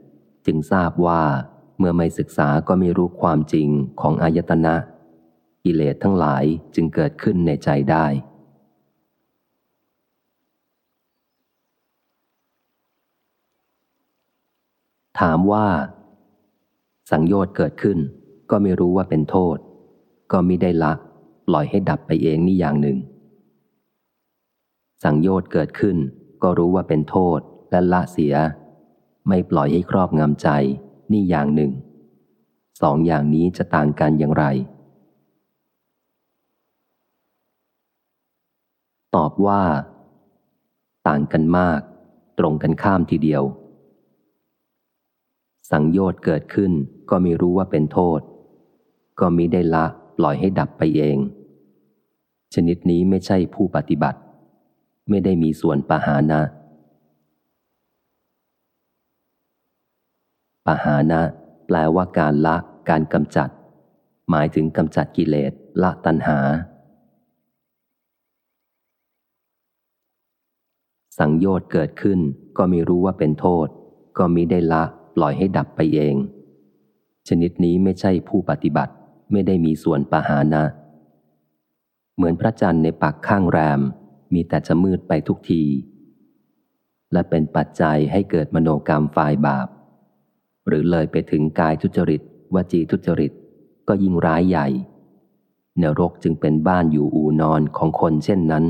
จึงทราบว่าเมื่อไม่ศึกษาก็ไม่รู้ความจริงของอายตนะ กิเลสทั้งหลายจึงเกิดขึ้นในใจได้ ถามว่า สังโยชน์เกิดขึ้นก็ไม่รู้ว่าเป็นโทษ ก็มิได้ละปล่อยให้ดับไปเองนี่อย่างหนึ่ง สังโยชน์เกิดขึ้น ก็รู้ว่าเป็นโทษและละเสีย ไม่ปล่อยให้ครอบงำใจนี่อย่างหนึ่ง สองอย่างนี้จะต่างกันอย่างไร ตอบว่า ต่างกันมาก ตรงกันข้ามทีเดียว สังโยชน์เกิดขึ้นก็ไม่รู้ว่าเป็นโทษ ก็มิได้ละ ปล่อยให้ดับไปเอง ชนิดนี้ไม่ใช่ผู้ปฏิบัติ ไม่ได้มีส่วนปหานะปหานะ แปลว่าการละการกำจัด หมายถึงกำจัดกิเลสละตัณหา สังโยชน์เกิดขึ้นก็ไม่รู้ว่าเป็นโทษ ก็มิได้ละปล่อยให้ดับไปเอง ชนิดนี้ไม่ใช่ผู้ปฏิบัติ ไม่ได้มีส่วนปหานะ เหมือนพระจันทร์ในปักข้างแรม มีแต่จะมืดไปทุกที และเป็นปัจจัยให้เกิดมโนกรรมฝ่ายบาป หรือเลยไปถึงกายทุจริตวจีทุจริต ก็ยิ่งร้ายใหญ่เนรกจึงเป็นบ้านอยู่อูนอนของคนเช่นนั้น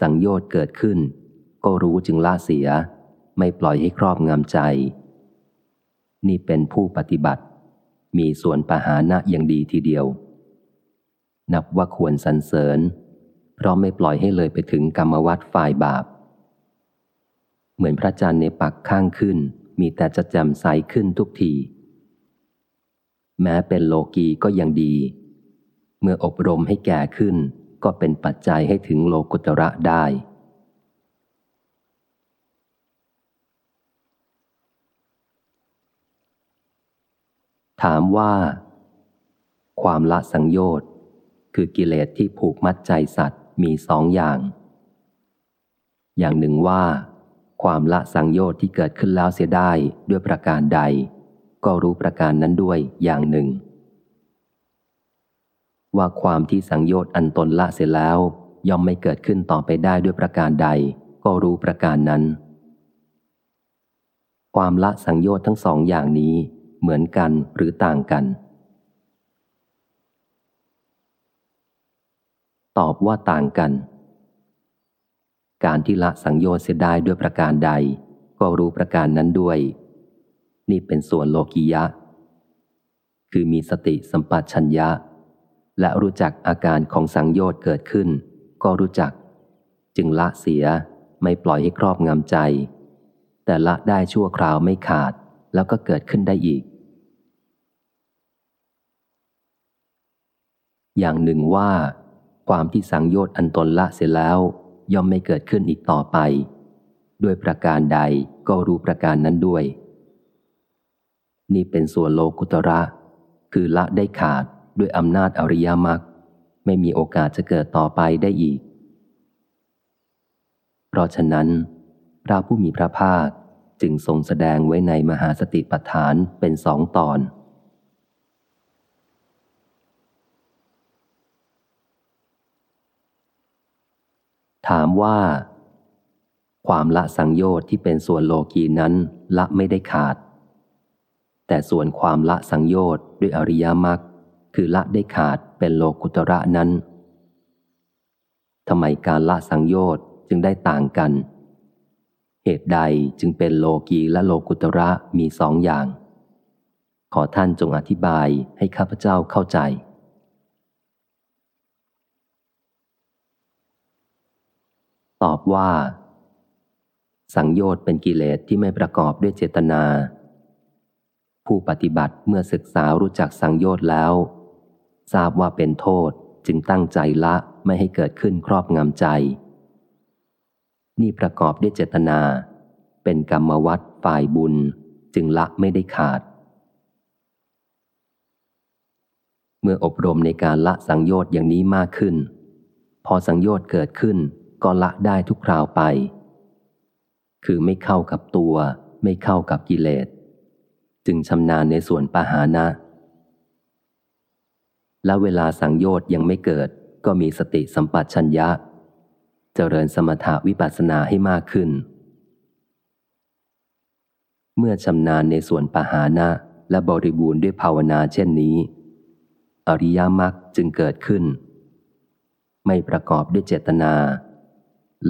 สังโยชน์เกิดขึ้น ก็รู้จึงละเสีย ไม่ปล่อยให้ครอบงำใจ นี่เป็นผู้ปฏิบัติ มีส่วนปหานะอย่างดีทีเดียว นับว่าควรสรรเสริญ เพราะไม่ปล่อยให้เลยไปถึงกรรมวัฏฝ่ายบาป เหมือนพระจันทร์ในปักข้างขึ้น มีแต่จะแจ่มใสขึ้นทุกที แม้เป็นโลกีก็ยังดี เมื่ออบรมให้แก่ขึ้น ก็เป็นปัจจัยให้ถึงโลกุตระได้ ถามว่า ความละสังโยชน์คือกิเลสที่ผูกมัดใจสัตว์มีสองอย่าง อย่างหนึ่งว่า ความละสังโยชน์ที่เกิดขึ้นแล้วเสียได้ด้วยประการใด ก็รู้ประการนั้นด้วยอย่างหนึ่ง ว่าความที่สังโยชน์อันตนละเสียแล้ว ย่อมไม่เกิดขึ้นต่อไปได้ด้วยประการใด ก็รู้ประการนั้น ความละสังโยชน์ทั้งสองอย่างนี้ เหมือนกันหรือต่างกัน ตอบว่าต่างกัน การที่ละสังโยชน์เสียได้ด้วยประการใด ก็รู้ประการนั้นด้วย นี่เป็นส่วนโลกียะ คือมีสติสัมปชัญญะ และรู้จักอาการของสังโยชน์เกิดขึ้น ก็รู้จัก จึงละเสียไม่ปล่อยให้ครอบงำใจ แต่ละได้ชั่วคราวไม่ขาดแล้วก็เกิดขึ้นได้อีก อย่างหนึ่งว่า ความที่สังโยชน์อันตนละเสร็จแล้ว ย่อมไม่เกิดขึ้นอีกต่อไป ด้วยประการใดก็รู้ประการนั้นด้วย นี่เป็นส่วนโลกุตระ คือละได้ขาดด้วยอำนาจอริยมรรคไม่มีโอกาสจะเกิดต่อไปได้อีก เพราะฉะนั้น พระผู้มีพระภาคจึงทรงแสดงไว้ในมหาสติปัฏฐานเป็นสองตอน ถามว่า ความละสังโยชน์ที่เป็นส่วนโลกีนั้นละไม่ได้ขาด แต่ส่วนความละสังโยชน์ด้วยอริยมรรคคือละได้ขาดเป็นโลกุตระนั้นทำไมการละสังโยชน์จึงได้ต่างกัน เหตุใดจึงเป็นโลกีและโลกุตระมีสองอย่าง ขอท่านจงอธิบายให้ข้าพเจ้าเข้าใจ ตอบว่า สังโยชน์เป็นกิเลสที่ไม่ประกอบด้วยเจตนา ผู้ปฏิบัติเมื่อศึกษารู้จักสังโยชน์แล้ว ทราบว่าเป็นโทษจึงตั้งใจละไม่ให้เกิดขึ้นครอบงำใจ นี่ประกอบด้วยเจตนา เป็นกรรมวัดฝ่ายบุญจึงละไม่ได้ขาด เมื่ออบรมในการละสังโยชน์อย่างนี้มากขึ้น พอสังโยชน์เกิดขึ้น ก็ละได้ทุกคราวไป คือไม่เข้ากับตัว ไม่เข้ากับกิเลส จึงชำนาญในส่วนปหานะ และเวลาสังโยชน์ยังไม่เกิด ก็มีสติสัมปชัญญะ เจริญสมถาวิปัสสนาให้มากขึ้น เมื่อชำนาญในส่วนปหานะและบริบูรณ์ด้วยภาวนาเช่นนี้ อริยมรรคจึงเกิดขึ้น ไม่ประกอบด้วยเจตนา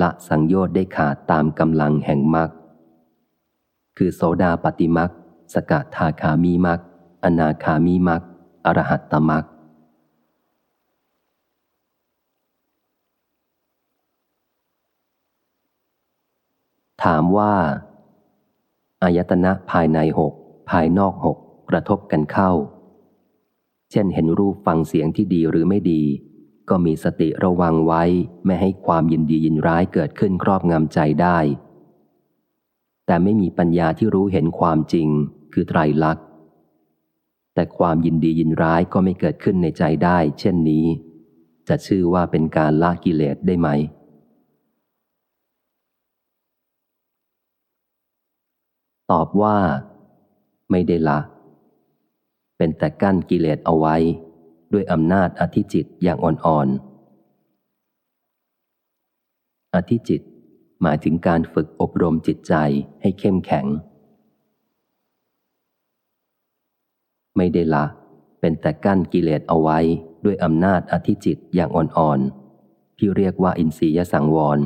ละสังโยชน์ได้ขาดตามกำลังแห่งมรรคคือโสดาปฏิมรรคสกทาคามีมรรคอนาคามีมรรคอรหัตตมรรคถามว่า อายตนะภายในหกภายนอกหกกระทบกันเข้า เช่นเห็นรูปฟังเสียงที่ดีหรือไม่ดี ก็มีสติระวังไว้ไม่ให้ความยินดียินร้ายเกิดขึ้นครอบงำใจได้ แต่ไม่มีปัญญาที่รู้เห็นความจริง คือไตรลักษณ์ แต่ความยินดียินร้ายก็ไม่เกิดขึ้นในใจได้ เช่นนี้ จะชื่อว่าเป็นการละกิเลสได้ไหม ตอบว่า ไม่ได้ละ เป็นแต่กั้นกิเลสเอาไว้ ด้วยอำนาจอธิจิตอย่างอ่อนๆ อธิจิตหมายถึงการฝึกอบรมจิตใจให้เข้มแข็ง ไม่ได้ละ เป็นแต่กั้นกิเลสเอาไว้ด้วยอำนาจอธิจิตอย่างอ่อนๆ ที่เรียกว่าอินทรียสังวร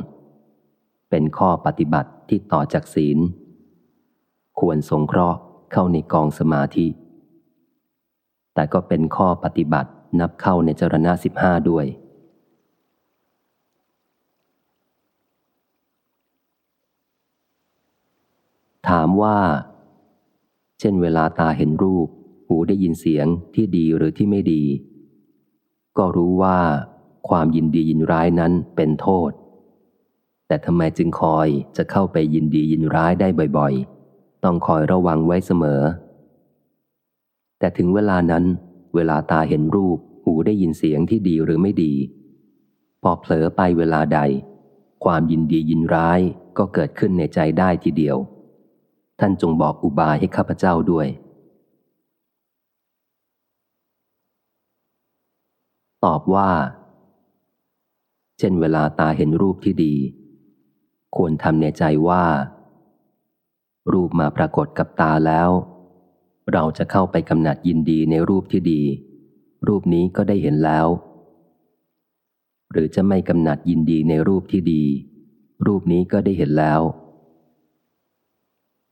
เป็นข้อปฏิบัติที่ต่อจากศีล ควรสงเคราะห์เข้าในกองสมาธิ แต่ก็เป็นข้อปฏิบัตินับเข้าในจรณะสิบห้าด้วย ถามว่า เช่นเวลาตาเห็นรูป หูได้ยินเสียงที่ดีหรือที่ไม่ดี ก็รู้ว่า ความยินดียินร้ายนั้นเป็นโทษ แต่ทำไมจึงคอยจะเข้าไปยินดียินร้ายได้บ่อย ๆ ต้องคอยระวังไว้เสมอ แต่ถึงเวลานั้น เวลาตาเห็นรูป หูได้ยินเสียงที่ดีหรือไม่ดี พอเผลอไปเวลาใด ความยินดียินร้ายก็เกิดขึ้นในใจได้ทีเดียว ท่านจงบอกอุบายให้ข้าพเจ้าด้วย ตอบว่า เช่นเวลาตาเห็นรูปที่ดี ควรทำในใจว่า รูปมาปรากฏกับตาแล้ว เราจะเข้าไปกำหนัดยินดีในรูปที่ดี รูปนี้ก็ได้เห็นแล้ว หรือจะไม่กำหนัดยินดีในรูปที่ดี รูปนี้ก็ได้เห็นแล้ว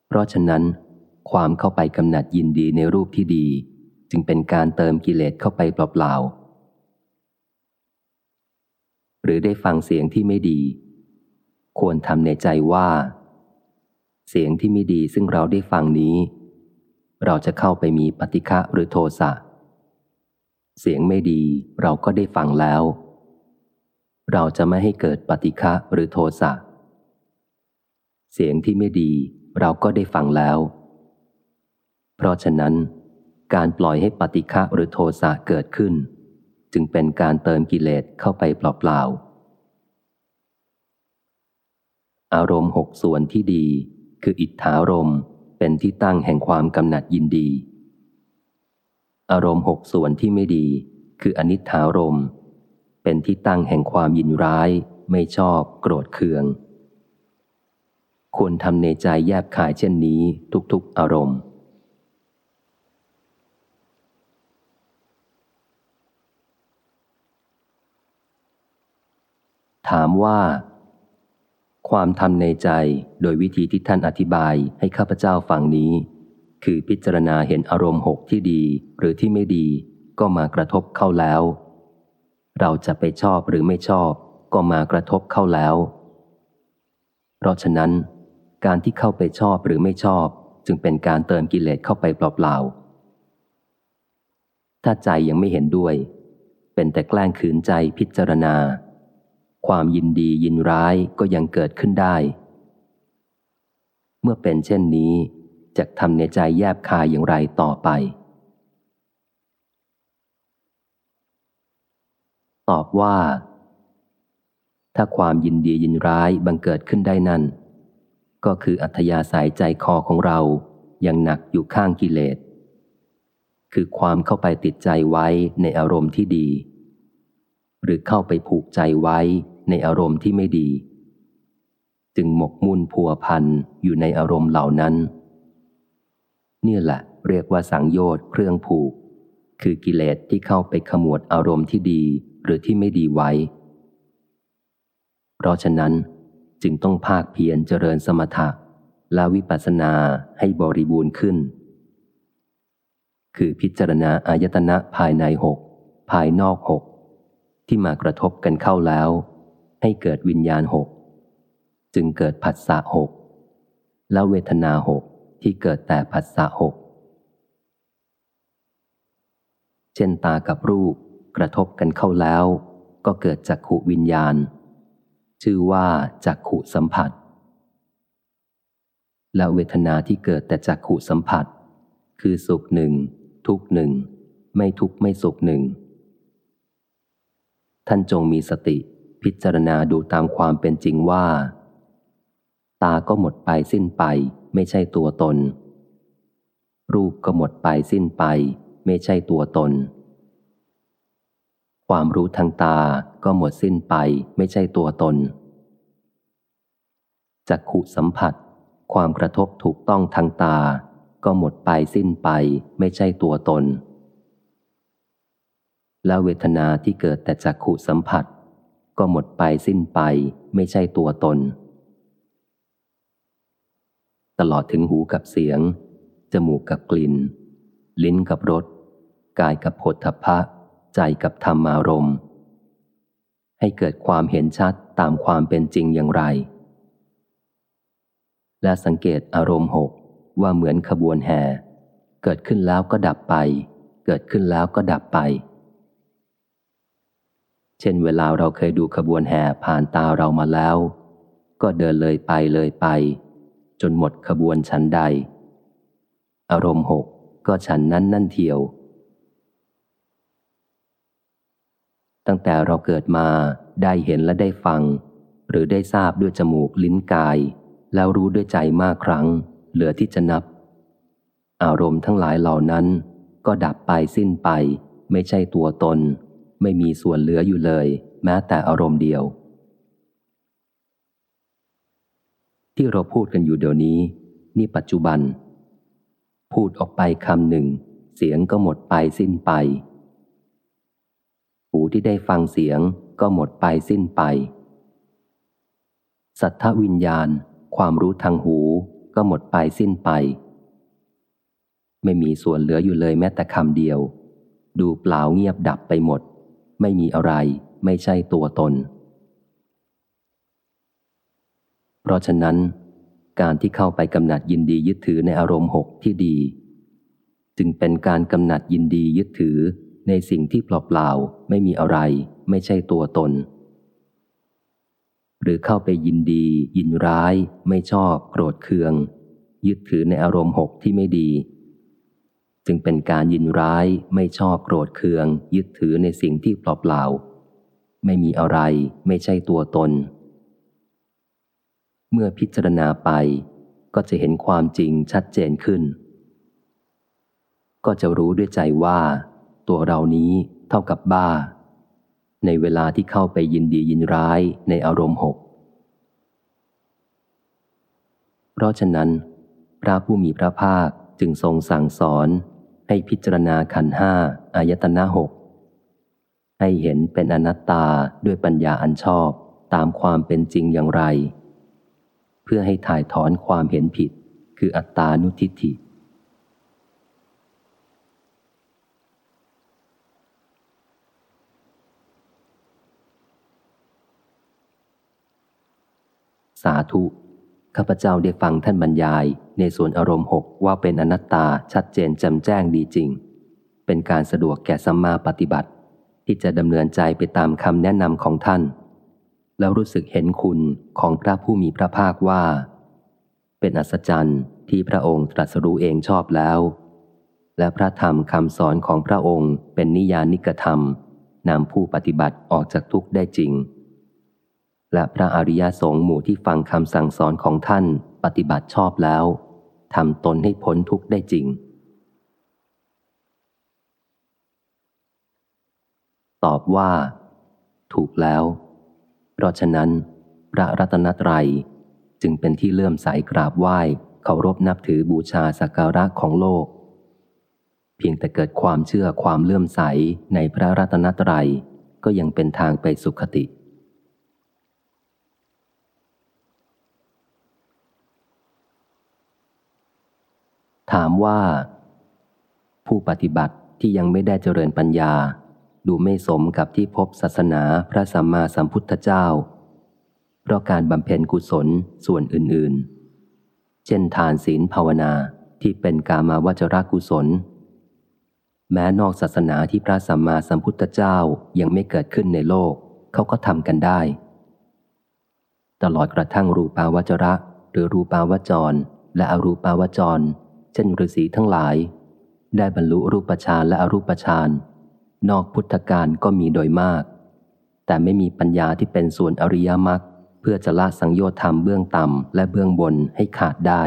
เพราะฉะนั้น ความเข้าไปกำหนัดยินดีในรูปที่ดี จึงเป็นการเติมกิเลสเข้าไปเปล่าๆหรือได้ฟังเสียงที่ไม่ดี ควรทำในใจว่า เสียงที่ไม่ดีซึ่งเราได้ฟังนี้ เราจะเข้าไปมีปฏิฆะหรือโทสะ เสียงไม่ดีเราก็ได้ฟังแล้ว เราจะไม่ให้เกิดปฏิฆะหรือโทสะ เสียงที่ไม่ดีเราก็ได้ฟังแล้ว เพราะฉะนั้น การปล่อยให้ปฏิฆะหรือโทสะเกิดขึ้น จึงเป็นการเติมกิเลสเข้าไปเปล่าๆอารมณ์หกส่วนที่ดีคืออิทธารมณ์ เป็นที่ตั้งแห่งความกำหนัดยินดี อารมณ์หกส่วนที่ไม่ดี คืออนิถารม เป็นที่ตั้งแห่งความยินร้าย ไม่ชอบ โกรธเคือง ควรทำในใจแยบขายเช่นนี้ทุกๆอารมณ์ ถามว่า ความทำในใจโดยวิธีที่ท่านอธิบายให้ข้าพเจ้าฟังนี้ คือพิจารณาเห็นอารมณ์หกที่ดีหรือที่ไม่ดีก็มากระทบเข้าแล้ว เราจะไปชอบหรือไม่ชอบ ก็มากระทบเข้าแล้ว เพราะฉะนั้น การที่เข้าไปชอบหรือไม่ชอบ จึงเป็นการเติมกิเลสเข้าไปเปล่าๆถ้าใจยังไม่เห็นด้วย เป็นแต่แกล้งขืนใจพิจารณา ความยินดียินร้ายก็ยังเกิดขึ้นได้ เมื่อเป็นเช่นนี้จะทำในใจแยบคายอย่างไรต่อไป ตอบว่า ถ้าความยินดียินร้ายบังเกิดขึ้นได้นั่น ก็คืออัธยาศัยใจคอของเรายังหนักอยู่ข้างกิเลส คือความเข้าไปติดใจไว้ในอารมณ์ที่ดี หรือเข้าไปผูกใจไว้ในอารมณ์ที่ไม่ดี จึงหมกมุ่นพัวพันอยู่ในอารมณ์เหล่านั้น เนี่แหละเรียกว่าสังโยชน์เครื่องผูก คือกิเลสที่เข้าไปขมวดอารมณ์ที่ดีหรือที่ไม่ดีไว้ เพราะฉะนั้นจึงต้องภาคเพียรเจริญสมถะและวิปัสสนาให้บริบูรณ์ขึ้น คือพิจารณาอายตนะภายในหกภายนอกหก ที่มากระทบกันเข้าแล้ว ให้เกิดวิญญาณหก จึงเกิดผัสสะหก และเวทนาหกที่เกิดแต่ผัสสะหก เช่นตากับรูปกระทบกันเข้าแล้ว ก็เกิดจักขุวิญญาณ ชื่อว่าจักขุสัมผัส และเวทนาที่เกิดแต่จักขุสัมผัส คือสุขหนึ่งทุกหนึ่ง ไม่ทุกไม่สุขหนึ่ง ท่านจงมีสติพิจารณาดูตามความเป็นจริงว่า ตาก็หมดไปสิ้นไป ไม่ใช่ตัวตน รูปก็หมดไปสิ้นไป ไม่ใช่ตัวตน ความรู้ทางตาก็หมดสิ้นไป ไม่ใช่ตัวตนจักขุสัมผัส ความกระทบถูกต้องทางตา ก็หมดไปสิ้นไป ไม่ใช่ตัวตน และเวทนาที่เกิดแต่จักขุสัมผัส ก็หมดไปสิ้นไปไม่ใช่ตัวตน ตลอดถึงหูกับเสียง จมูกกับกลิ่น ลิ้นกับรสกายกับผลทพะ ใจกับธรรมารมณ์ ให้เกิดความเห็นชัดตามความเป็นจริงอย่างไร และสังเกตอารมณ์หกว่าเหมือนขบวนแห่ เกิดขึ้นแล้วก็ดับไป เกิดขึ้นแล้วก็ดับไป เช่นเวลาเราเคยดูขบวนแห่ผ่านตาเรามาแล้ว ก็เดินเลยไปเลยไป จนหมดขบวนชั้นใด อารมณ์หกก็ฉันนั้นนั่นเทียว ตั้งแต่เราเกิดมาได้เห็นและได้ฟัง หรือได้ทราบด้วยจมูกลิ้นกาย แล้วรู้ด้วยใจมากครั้ง เหลือที่จะนับ อารมณ์ทั้งหลายเหล่านั้น ก็ดับไปสิ้นไป ไม่ใช่ตัวตน ไม่มีส่วนเหลืออยู่เลย แม้แต่อารมณ์เดียว ที่เราพูดกันอยู่เดี๋ยวนี้ นี่ปัจจุบัน พูดออกไปคำหนึ่ง เสียงก็หมดไปสิ้นไป หูที่ได้ฟังเสียงก็หมดไปสิ้นไป สัทธวิญญาณ ความรู้ทางหูก็หมดไปสิ้นไป ไม่มีส่วนเหลืออยู่เลยแม้แต่คำเดียว ดูเปล่าเงียบดับไปหมด ไม่มีอะไร ไม่ใช่ตัวตน เพราะฉะนั้น การที่เข้าไปกำหนัดยินดียึดถือในอารมณ์หกที่ดี จึงเป็นการกำหนัดยินดียึดถือในสิ่งที่เปล่าๆไม่มีอะไร ไม่ใช่ตัวตน หรือเข้าไปยินดี ยินร้าย ไม่ชอบ โกรธเคือง ยึดถือในอารมณ์หกที่ไม่ดี จึงเป็นการยินร้ายไม่ชอบโกรธเคือง ยึดถือในสิ่งที่เปล่าๆไม่มีอะไรไม่ใช่ตัวตน เมื่อพิจารณาไปก็จะเห็นความจริงชัดเจนขึ้น ก็จะรู้ด้วยใจว่า ตัวเรานี้เท่ากับบ้า ในเวลาที่เข้าไปยินดียินร้ายในอารมณ์หกเพราะฉะนั้น พระผู้มีพระภาคจึงทรงสั่งสอน ให้พิจารณาขันห้าอายตนะหกให้เห็นเป็นอนัตตาด้วยปัญญาอันชอบตามความเป็นจริงอย่างไร เพื่อให้ถ่ายถอนความเห็นผิด คืออัตตานุทิฏฐิ สาธุ ข้าพเจ้าได้ฟังท่านบรรยาย ในส่วนอารมณ์หกว่าเป็นอนัตตาชัดเจนแจำแจ้งดีจริง เป็นการสะดวกแก่สัมมาปฏิบัติ ที่จะดำเนินใจไปตามคำแนะนำของท่าน แล้วรู้สึกเห็นคุณของพระผู้มีพระภาคว่า เป็นอัศจรรย์ที่พระองค์ตรัสรู้เองชอบแล้ว และพระธรรมคำสอนของพระองค์เป็นนิยานิกธรรมนำผู้ปฏิบัติออกจากทุกข์ได้จริง และพระอริยสงฆ์หมู่ที่ฟังคำสั่งสอนของท่านปฏิบัติชอบแล้ว ทำตนให้พ้นทุกข์ได้จริง ตอบว่า ถูกแล้ว เพราะฉะนั้น พระรัตนตรัยจึงเป็นที่เลื่อมใสกราบไหว้เคารพนับถือบูชาสักการะของโลก เพียงแต่เกิดความเชื่อความเลื่อมใสในพระรัตนตรัยก็ยังเป็นทางไปสุขติ ถามว่า ผู้ปฏิบัติที่ยังไม่ได้เจริญปัญญา ดูไม่สมกับที่พบศาสนาพระสัมมาสัมพุทธเจ้า เพราะการบำเพ็ญกุศลส่วนอื่นๆ เช่นทานศีลภาวนาที่เป็นกามาวจรกุศล แม้นอกศาสนาที่พระสัมมาสัมพุทธเจ้ายังไม่เกิดขึ้นในโลก เขาก็ทำกันได้ ตลอดกระทั่งรูปาวจระ หรือรูปาวจร และอรูปาวจร ช่นฤาษีทั้งหลาย ได้บรรลุรูปฌานและอรูปฌานนอกพุทธการก็มีโดยมาก แต่ไม่มีปัญญาที่เป็นส่วนอริยมรรคเพื่อจะละสังโยชน์ธรรมเบื้องต่ำและเบื้องบนให้ขาดได้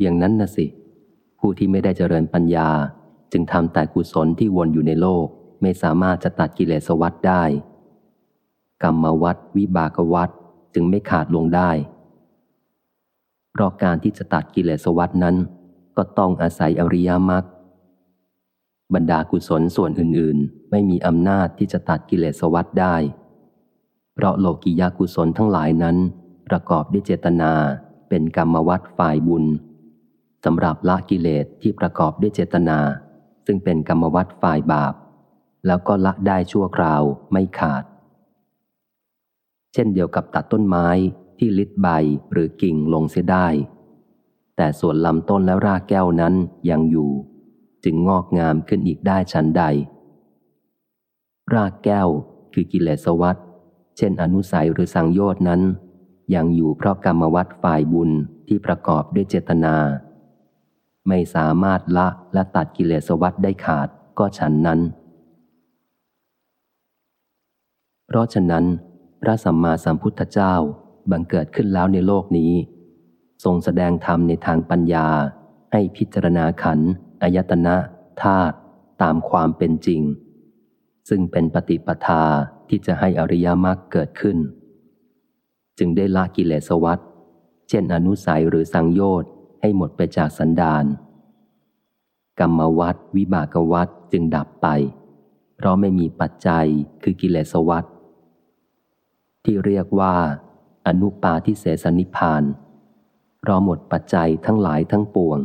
อย่างนั้นนะสิ ผู้ที่ไม่ได้เจริญปัญญาจึงทำแต่กุศลที่วนอยู่ในโลก ไม่สามารถจะตัดกิเลสวัฏได้ กรรมวัฏวิบากวัฏจึงไม่ขาดลงได้ ราะการที่จะตัดกิเลสวัฏนั้น ก็ต้องอาศัยอริยมรรคบรรดากุศลส่วนอื่นๆ ไม่มีอำนาจที่จะตัดกิเลสวัฏได้ เพราะโลกิยากุศลทั้งหลายนั้น ประกอบด้วยเจตนาเป็นกรรมวัฏฝ่ายบุญสำหรับละกิเลสที่ประกอบด้วยเจตนา ซึ่งเป็นกรรมวัฏฝ่ายบาป แล้วก็ละได้ชั่วคราวไม่ขาด เช่นเดียวกับตัดต้นไม้ ที่ลิดใบหรือกิ่งลงเสียได้ แต่ส่วนลำต้นและรากแก้วนั้นยังอยู่ จึงงอกงามขึ้นอีกได้ชั้นใด รากแก้วคือกิเลสวัฏเช่นอนุสัยหรือสังโยชน์นั้น ยังอยู่เพราะกรรมวัฏฝ่ายบุญที่ประกอบด้วยเจตนา ไม่สามารถละและตัดกิเลสวัฏได้ขาดก็ฉันนั้น เพราะฉะนั้น พระสัมมาสัมพุทธเจ้า บังเกิดขึ้นแล้วในโลกนี้ ทรงแสดงธรรมในทางปัญญา ให้พิจารณาขันอายตนะธาตุตามความเป็นจริง ซึ่งเป็นปฏิปทาที่จะให้อริยมรรคเกิดขึ้น จึงได้ละกิเลสวัฏเช่นอนุสัยหรือสังโยชน์ให้หมดไปจากสันดานกรรมวัฏวิบากวัฏจึงดับไป เพราะไม่มีปัจจัยคือกิเลสวัฏที่เรียกว่า อนุปาทิเสสนิพานราะหมดปัจจัยทั้งหลายทั้งปวง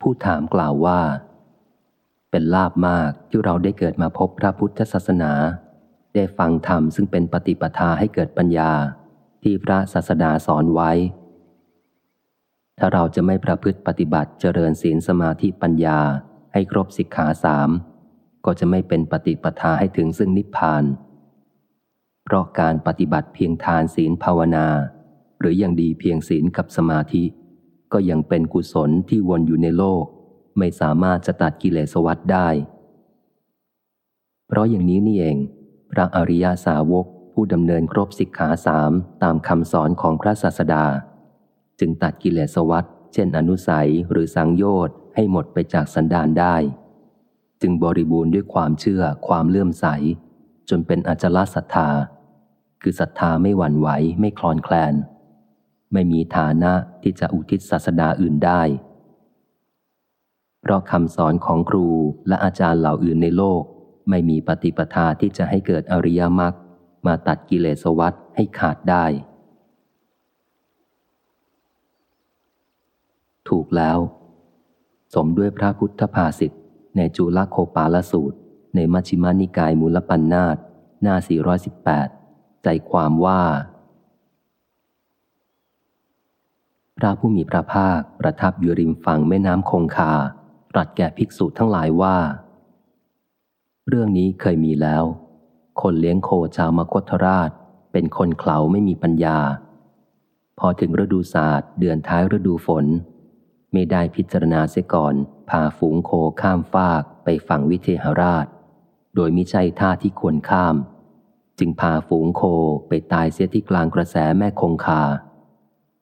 ผู้ถามกล่าวว่า เป็นลาบมากที่เราได้เกิดมาพบพระพุทธศาสนา ได้ฟังธรรมซึ่งเป็นปฏิปทาให้เกิดปัญญาที่พระศาสดาสอนไว้ ถ้าเราจะไม่ประพฤติปฏิบัติเจริญศีลสมาธิปัญญาให้ครบสิกขาสาม ก็จะไม่เป็นปฏิปทาให้ถึงซึ่งนิพพาน เพราะการปฏิบัติเพียงทานศีลภาวนา หรือยังดีเพียงศีลกับสมาธิ ก็ยังเป็นกุศลที่วนอยู่ในโลก ไม่สามารถจะตัดกิเลสวัฏได้ เพราะอย่างนี้นี่เอง พระอริยาสาวกผู้ดำเนินครบสิกขาสามตามคำสอนของพระศาสดา จึงตัดกิเลสวัฏเช่นอนุสัยหรือสังโยชน์ให้หมดไปจากสันดานได้ จึงบริบูรณ์ด้วยความเชื่อความเลื่อมใส จนเป็นอจลศรัทธา คือศรัทธาไม่หวั่นไหวไม่คลอนแคลน ไม่มีฐานะที่จะอุทิศศาสดาอื่นได้ เพราะคำสอนของครูและอาจารย์เหล่าอื่นในโลก ไม่มีปฏิปทาที่จะให้เกิดอริยมรรคมาตัดกิเลสวัฏให้ขาดได้ ถูกแล้ว สมด้วยพระพุทธภาษิต ในจุลโคปาลสูตร ในมัชฌิมานิกายมูลปัญนาตหน้า 418 ใจความว่า พระผู้มีพระภาคประทับอยู่ริมฝั่งแม่น้ำคงคา ตรัสแก่ภิกษุทั้งหลายว่า เรื่องนี้เคยมีแล้ว คนเลี้ยงโคชาวมคธราช เป็นคนเขลาไม่มีปัญญา พอถึงฤดูศาสตร์เดือนท้ายฤดูฝน ไม่ได้พิจารณาเสียก่อน พาฝูงโคข้ามฟากไปฝั่งวิเทหราช โดยมิใช่ท่าที่ควรข้าม จึงพาฝูงโคไปตายเสียที่กลางกระแสแม่คงคา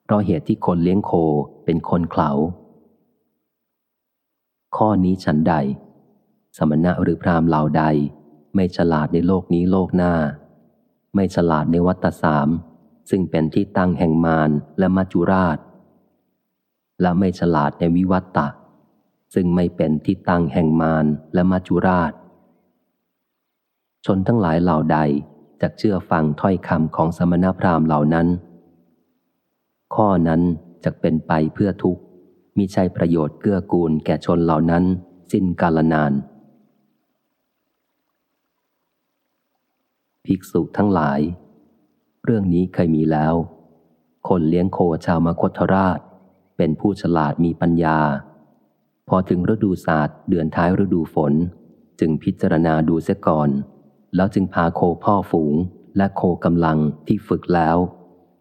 เพราะเหตุที่คนเลี้ยงโคเป็นคนเขาข้อนี้ฉันใด สมณะหรือพรามเหล่าใด ไม่ฉลาดในโลกนี้โลกหน้า ไม่ฉลาดในวัตสาม ซึ่งเป็นที่ตั้งแห่งมารและมัจจุราช และไม่ฉลาดในวิวัตตะ ซึ่งไม่เป็นที่ตั้งแห่งมารและมัจจุราช ชนทั้งหลายเหล่าใดจะเชื่อฟังถ้อยคำของสมณพราหมณ์เหล่านั้น ข้อนั้นจะเป็นไปเพื่อทุกข์มิใช่ประโยชน์เกื้อกูลแก่ชนเหล่านั้น สิ้นกาลนาน ภิกษุทั้งหลาย เรื่องนี้เคยมีแล้ว คนเลี้ยงโคชาวมคธราช เป็นผู้ฉลาดมีปัญญา พอถึงฤดูศาสตร์เดือนท้ายฤดูฝน จึงพิจารณาดูเสียก่อน แล้วจึงพาโคพ่อฝูง และโคกำลังที่ฝึกแล้ว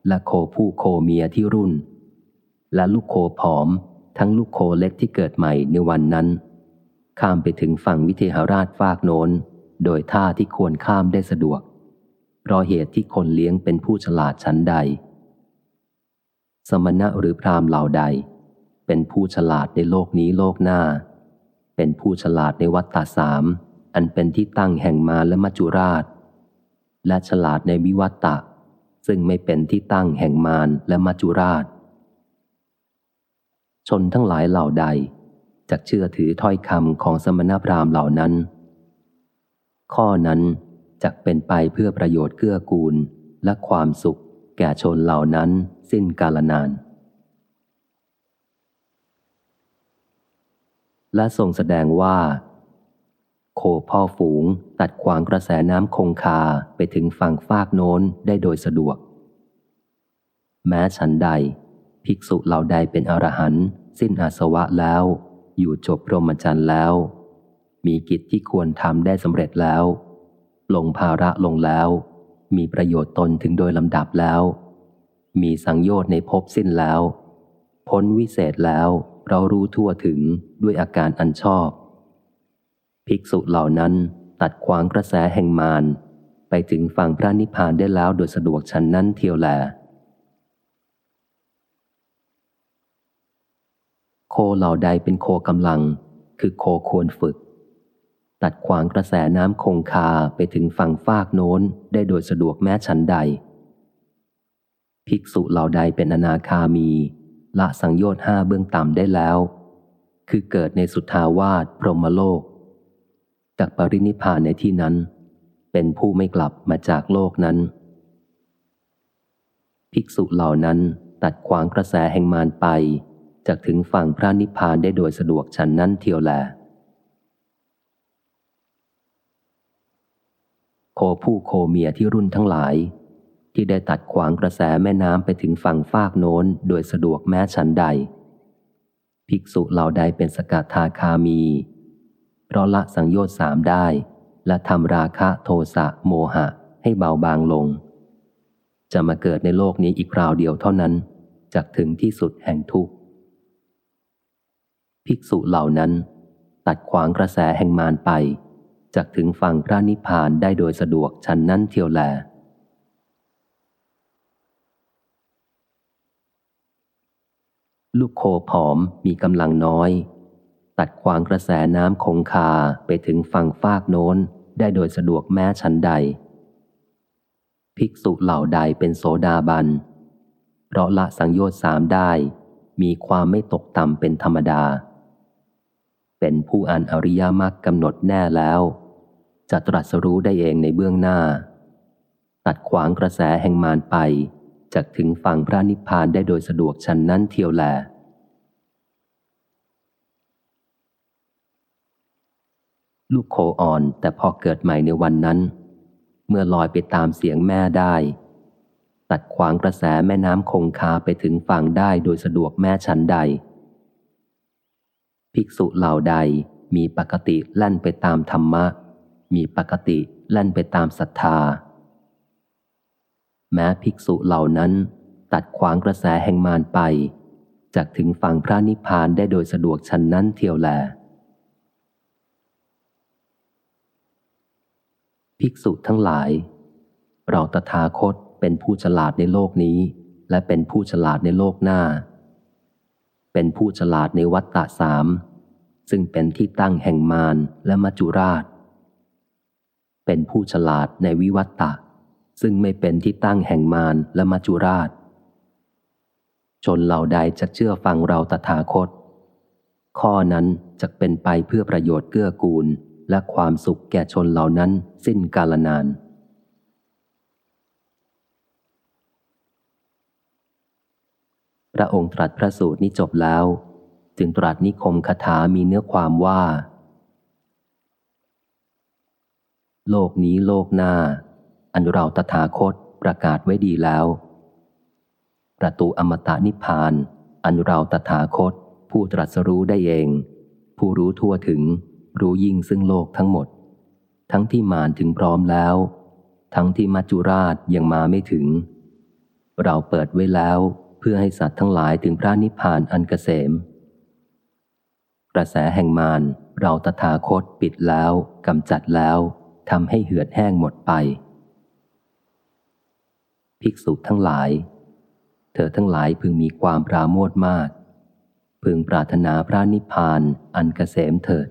และโคผู้โคเมียที่รุ่น และลูกโคผอม ทั้งลูกโคเล็กที่เกิดใหม่ในวันนั้น ข้ามไปถึงฝั่งวิเทหราชฟากโน้น โดยท่าที่ควรข้ามได้สะดวก เพราะเหตุที่คนเลี้ยงเป็นผู้ฉลาดชั้นใด สมณะหรือพรามเหล่าใด เป็นผู้ฉลาดในโลกนี้โลกหน้า เป็นผู้ฉลาดในวัฏฏะสาม อันเป็นที่ตั้งแห่งมาและมัจจุราช และฉลาดในวิวัตตะ ซึ่งไม่เป็นที่ตั้งแห่งมารและมัจจุราช ชนทั้งหลายเหล่าใดจะเชื่อถือถ้อยคำของสมณพราหมณ์เหล่านั้น ข้อนั้นจะเป็นไปเพื่อประโยชน์เกื้อกูลและความสุขแก่ชนเหล่านั้นสิ้นกาลนาน และทรงแสดงว่า โคพ่อฝูงตัดขวางกระแสน้ำคงคาไปถึงฝั่งฟากโน้นได้โดยสะดวก แม้ฉันใด ภิกษุเหล่าใดเป็นอรหันต์สิ้นอาสวะแล้ว อยู่จบพรหมจรรย์แล้ว มีกิจที่ควรทำได้สำเร็จแล้ว ลงภาระลงแล้ว มีประโยชน์ตนถึงโดยลำดับแล้ว มีสังโยชน์ในภพสิ้นแล้ว พ้นวิเศษแล้ว เรารู้ทั่วถึงด้วยอาการอันชอบ ภิกษุเหล่านั้นตัดขวางกระแสแห่งมารไปถึงฝั่งพระนิพพานได้แล้วโดยสะดวกฉันนั้นเทียวแล โคเหล่าใดเป็นโคกำลัง คือโคควรฝึก ตัดขวางกระแสน้ำคงคาไปถึงฝั่งฟากโน้นได้โดยสะดวกแม้ฉันใด ภิกษุเหล่าใดเป็นอนาคามี ละสังโยชน์ห้าเบื้องต่ำได้แล้ว คือเกิดในสุทธาวาสพรหมโลก จากปรินิพานในที่นั้น เป็นผู้ไม่กลับมาจากโลกนั้น ภิกษุเหล่านั้นตัดขวางกระแสแห่งมารไป จากถึงฝั่งพระนิพพานได้โดยสะดวกฉันนั้นเทียวแลโคผู้โคเมียที่รุ่นทั้งหลาย ที่ได้ตัดขวางกระแสแม่น้ำไปถึงฝั่งฟากโน้นโดยสะดวกแม้ฉันใด ภิกษุเหล่าใดเป็นสกัดทาคามี เพราะละสังโยชน์สามได้ และทำราคะโทสะโมหะให้เบาบางลง จะมาเกิดในโลกนี้อีกคราวเดียวเท่านั้นจากถึงที่สุดแห่งทุกข์ ภิกษุเหล่านั้น ตัดขวางกระแสแห่งมารไปจากถึงฝั่งพระนิพพานได้โดยสะดวกฉันนั้นเทียวแล ลูกโคผอมมีกำลังน้อย ตัดขวางกระแสน้ำคงคาไปถึงฝั่งฟากโน้นได้โดยสะดวกแม้ชั้นใด ภิกษุเหล่าใดเป็นโสดาบัน เพราะละสังโยชน์สามได้ มีความไม่ตกต่ำเป็นธรรมดา เป็นผู้อ่านอริยมรรคกำหนดแน่แล้ว จะตรัสรู้ได้เองในเบื้องหน้า ตัดขวางกระแสแห่งมารไป จากถึงฝั่งพระนิพพานได้โดยสะดวกชันนั้นเทียวแล ลูกโคอ่อนแต่พอเกิดใหม่ในวันนั้น เมื่อลอยไปตามเสียงแม่ได้ ตัดขวางกระแสแม่น้ำคงคาไปถึงฝั่งได้โดยสะดวกแม่ชั้นใด ภิกษุเหล่าใดมีปกติแล่นไปตามธรรมะ มีปกติแล่นไปตามศรัทธา แม้ภิกษุเหล่านั้น ตัดขวางกระแสแห่งมารไป จากถึงฝั่งพระนิพพานได้โดยสะดวกชันนั้นเทียวแล ภิกษุทั้งหลาย เราตถาคตเป็นผู้ฉลาดในโลกนี้ และเป็นผู้ฉลาดในโลกหน้า เป็นผู้ฉลาดในวัฏฏะสาม ซึ่งเป็นที่ตั้งแห่งมารและมัจจุราช เป็นผู้ฉลาดในวิวัตตะ ซึ่งไม่เป็นที่ตั้งแห่งมารและมัจจุราช ชนเหล่าใดจะเชื่อฟังเราตถาคต ข้อนั้นจะเป็นไปเพื่อประโยชน์เกื้อกูลและความสุขแก่ชนเหล่านั้นสิ้นกาลนาน พระองค์ตรัสพระสูตรนี้จบแล้ว จึงตรัสนิคมคาถามีเนื้อความว่า โลกนี้โลกหน้า อันเราตถาคตประกาศไว้ดีแล้ว ประตูอมตะนิพพาน อันเราตถาคต ผู้ตรัสรู้ได้เอง ผู้รู้ทั่วถึง รู้ยิ่งซึ่งโลกทั้งหมด ทั้งที่มานถึงพร้อมแล้ว ทั้งที่มัจจุราชยังมาไม่ถึง เราเปิดไว้แล้วเพื่อให้สัตว์ทั้งหลายถึงพระนิพพานอันเกษมกระแสแห่งมารเราตถาคตปิดแล้วกำจัดแล้วทำให้เหือดแห้งหมดไป ภิกษุทั้งหลาย เธอทั้งหลายพึงมีความปราโมทมาก พึงปรารถนาพระนิพพานอันเกษมเถิด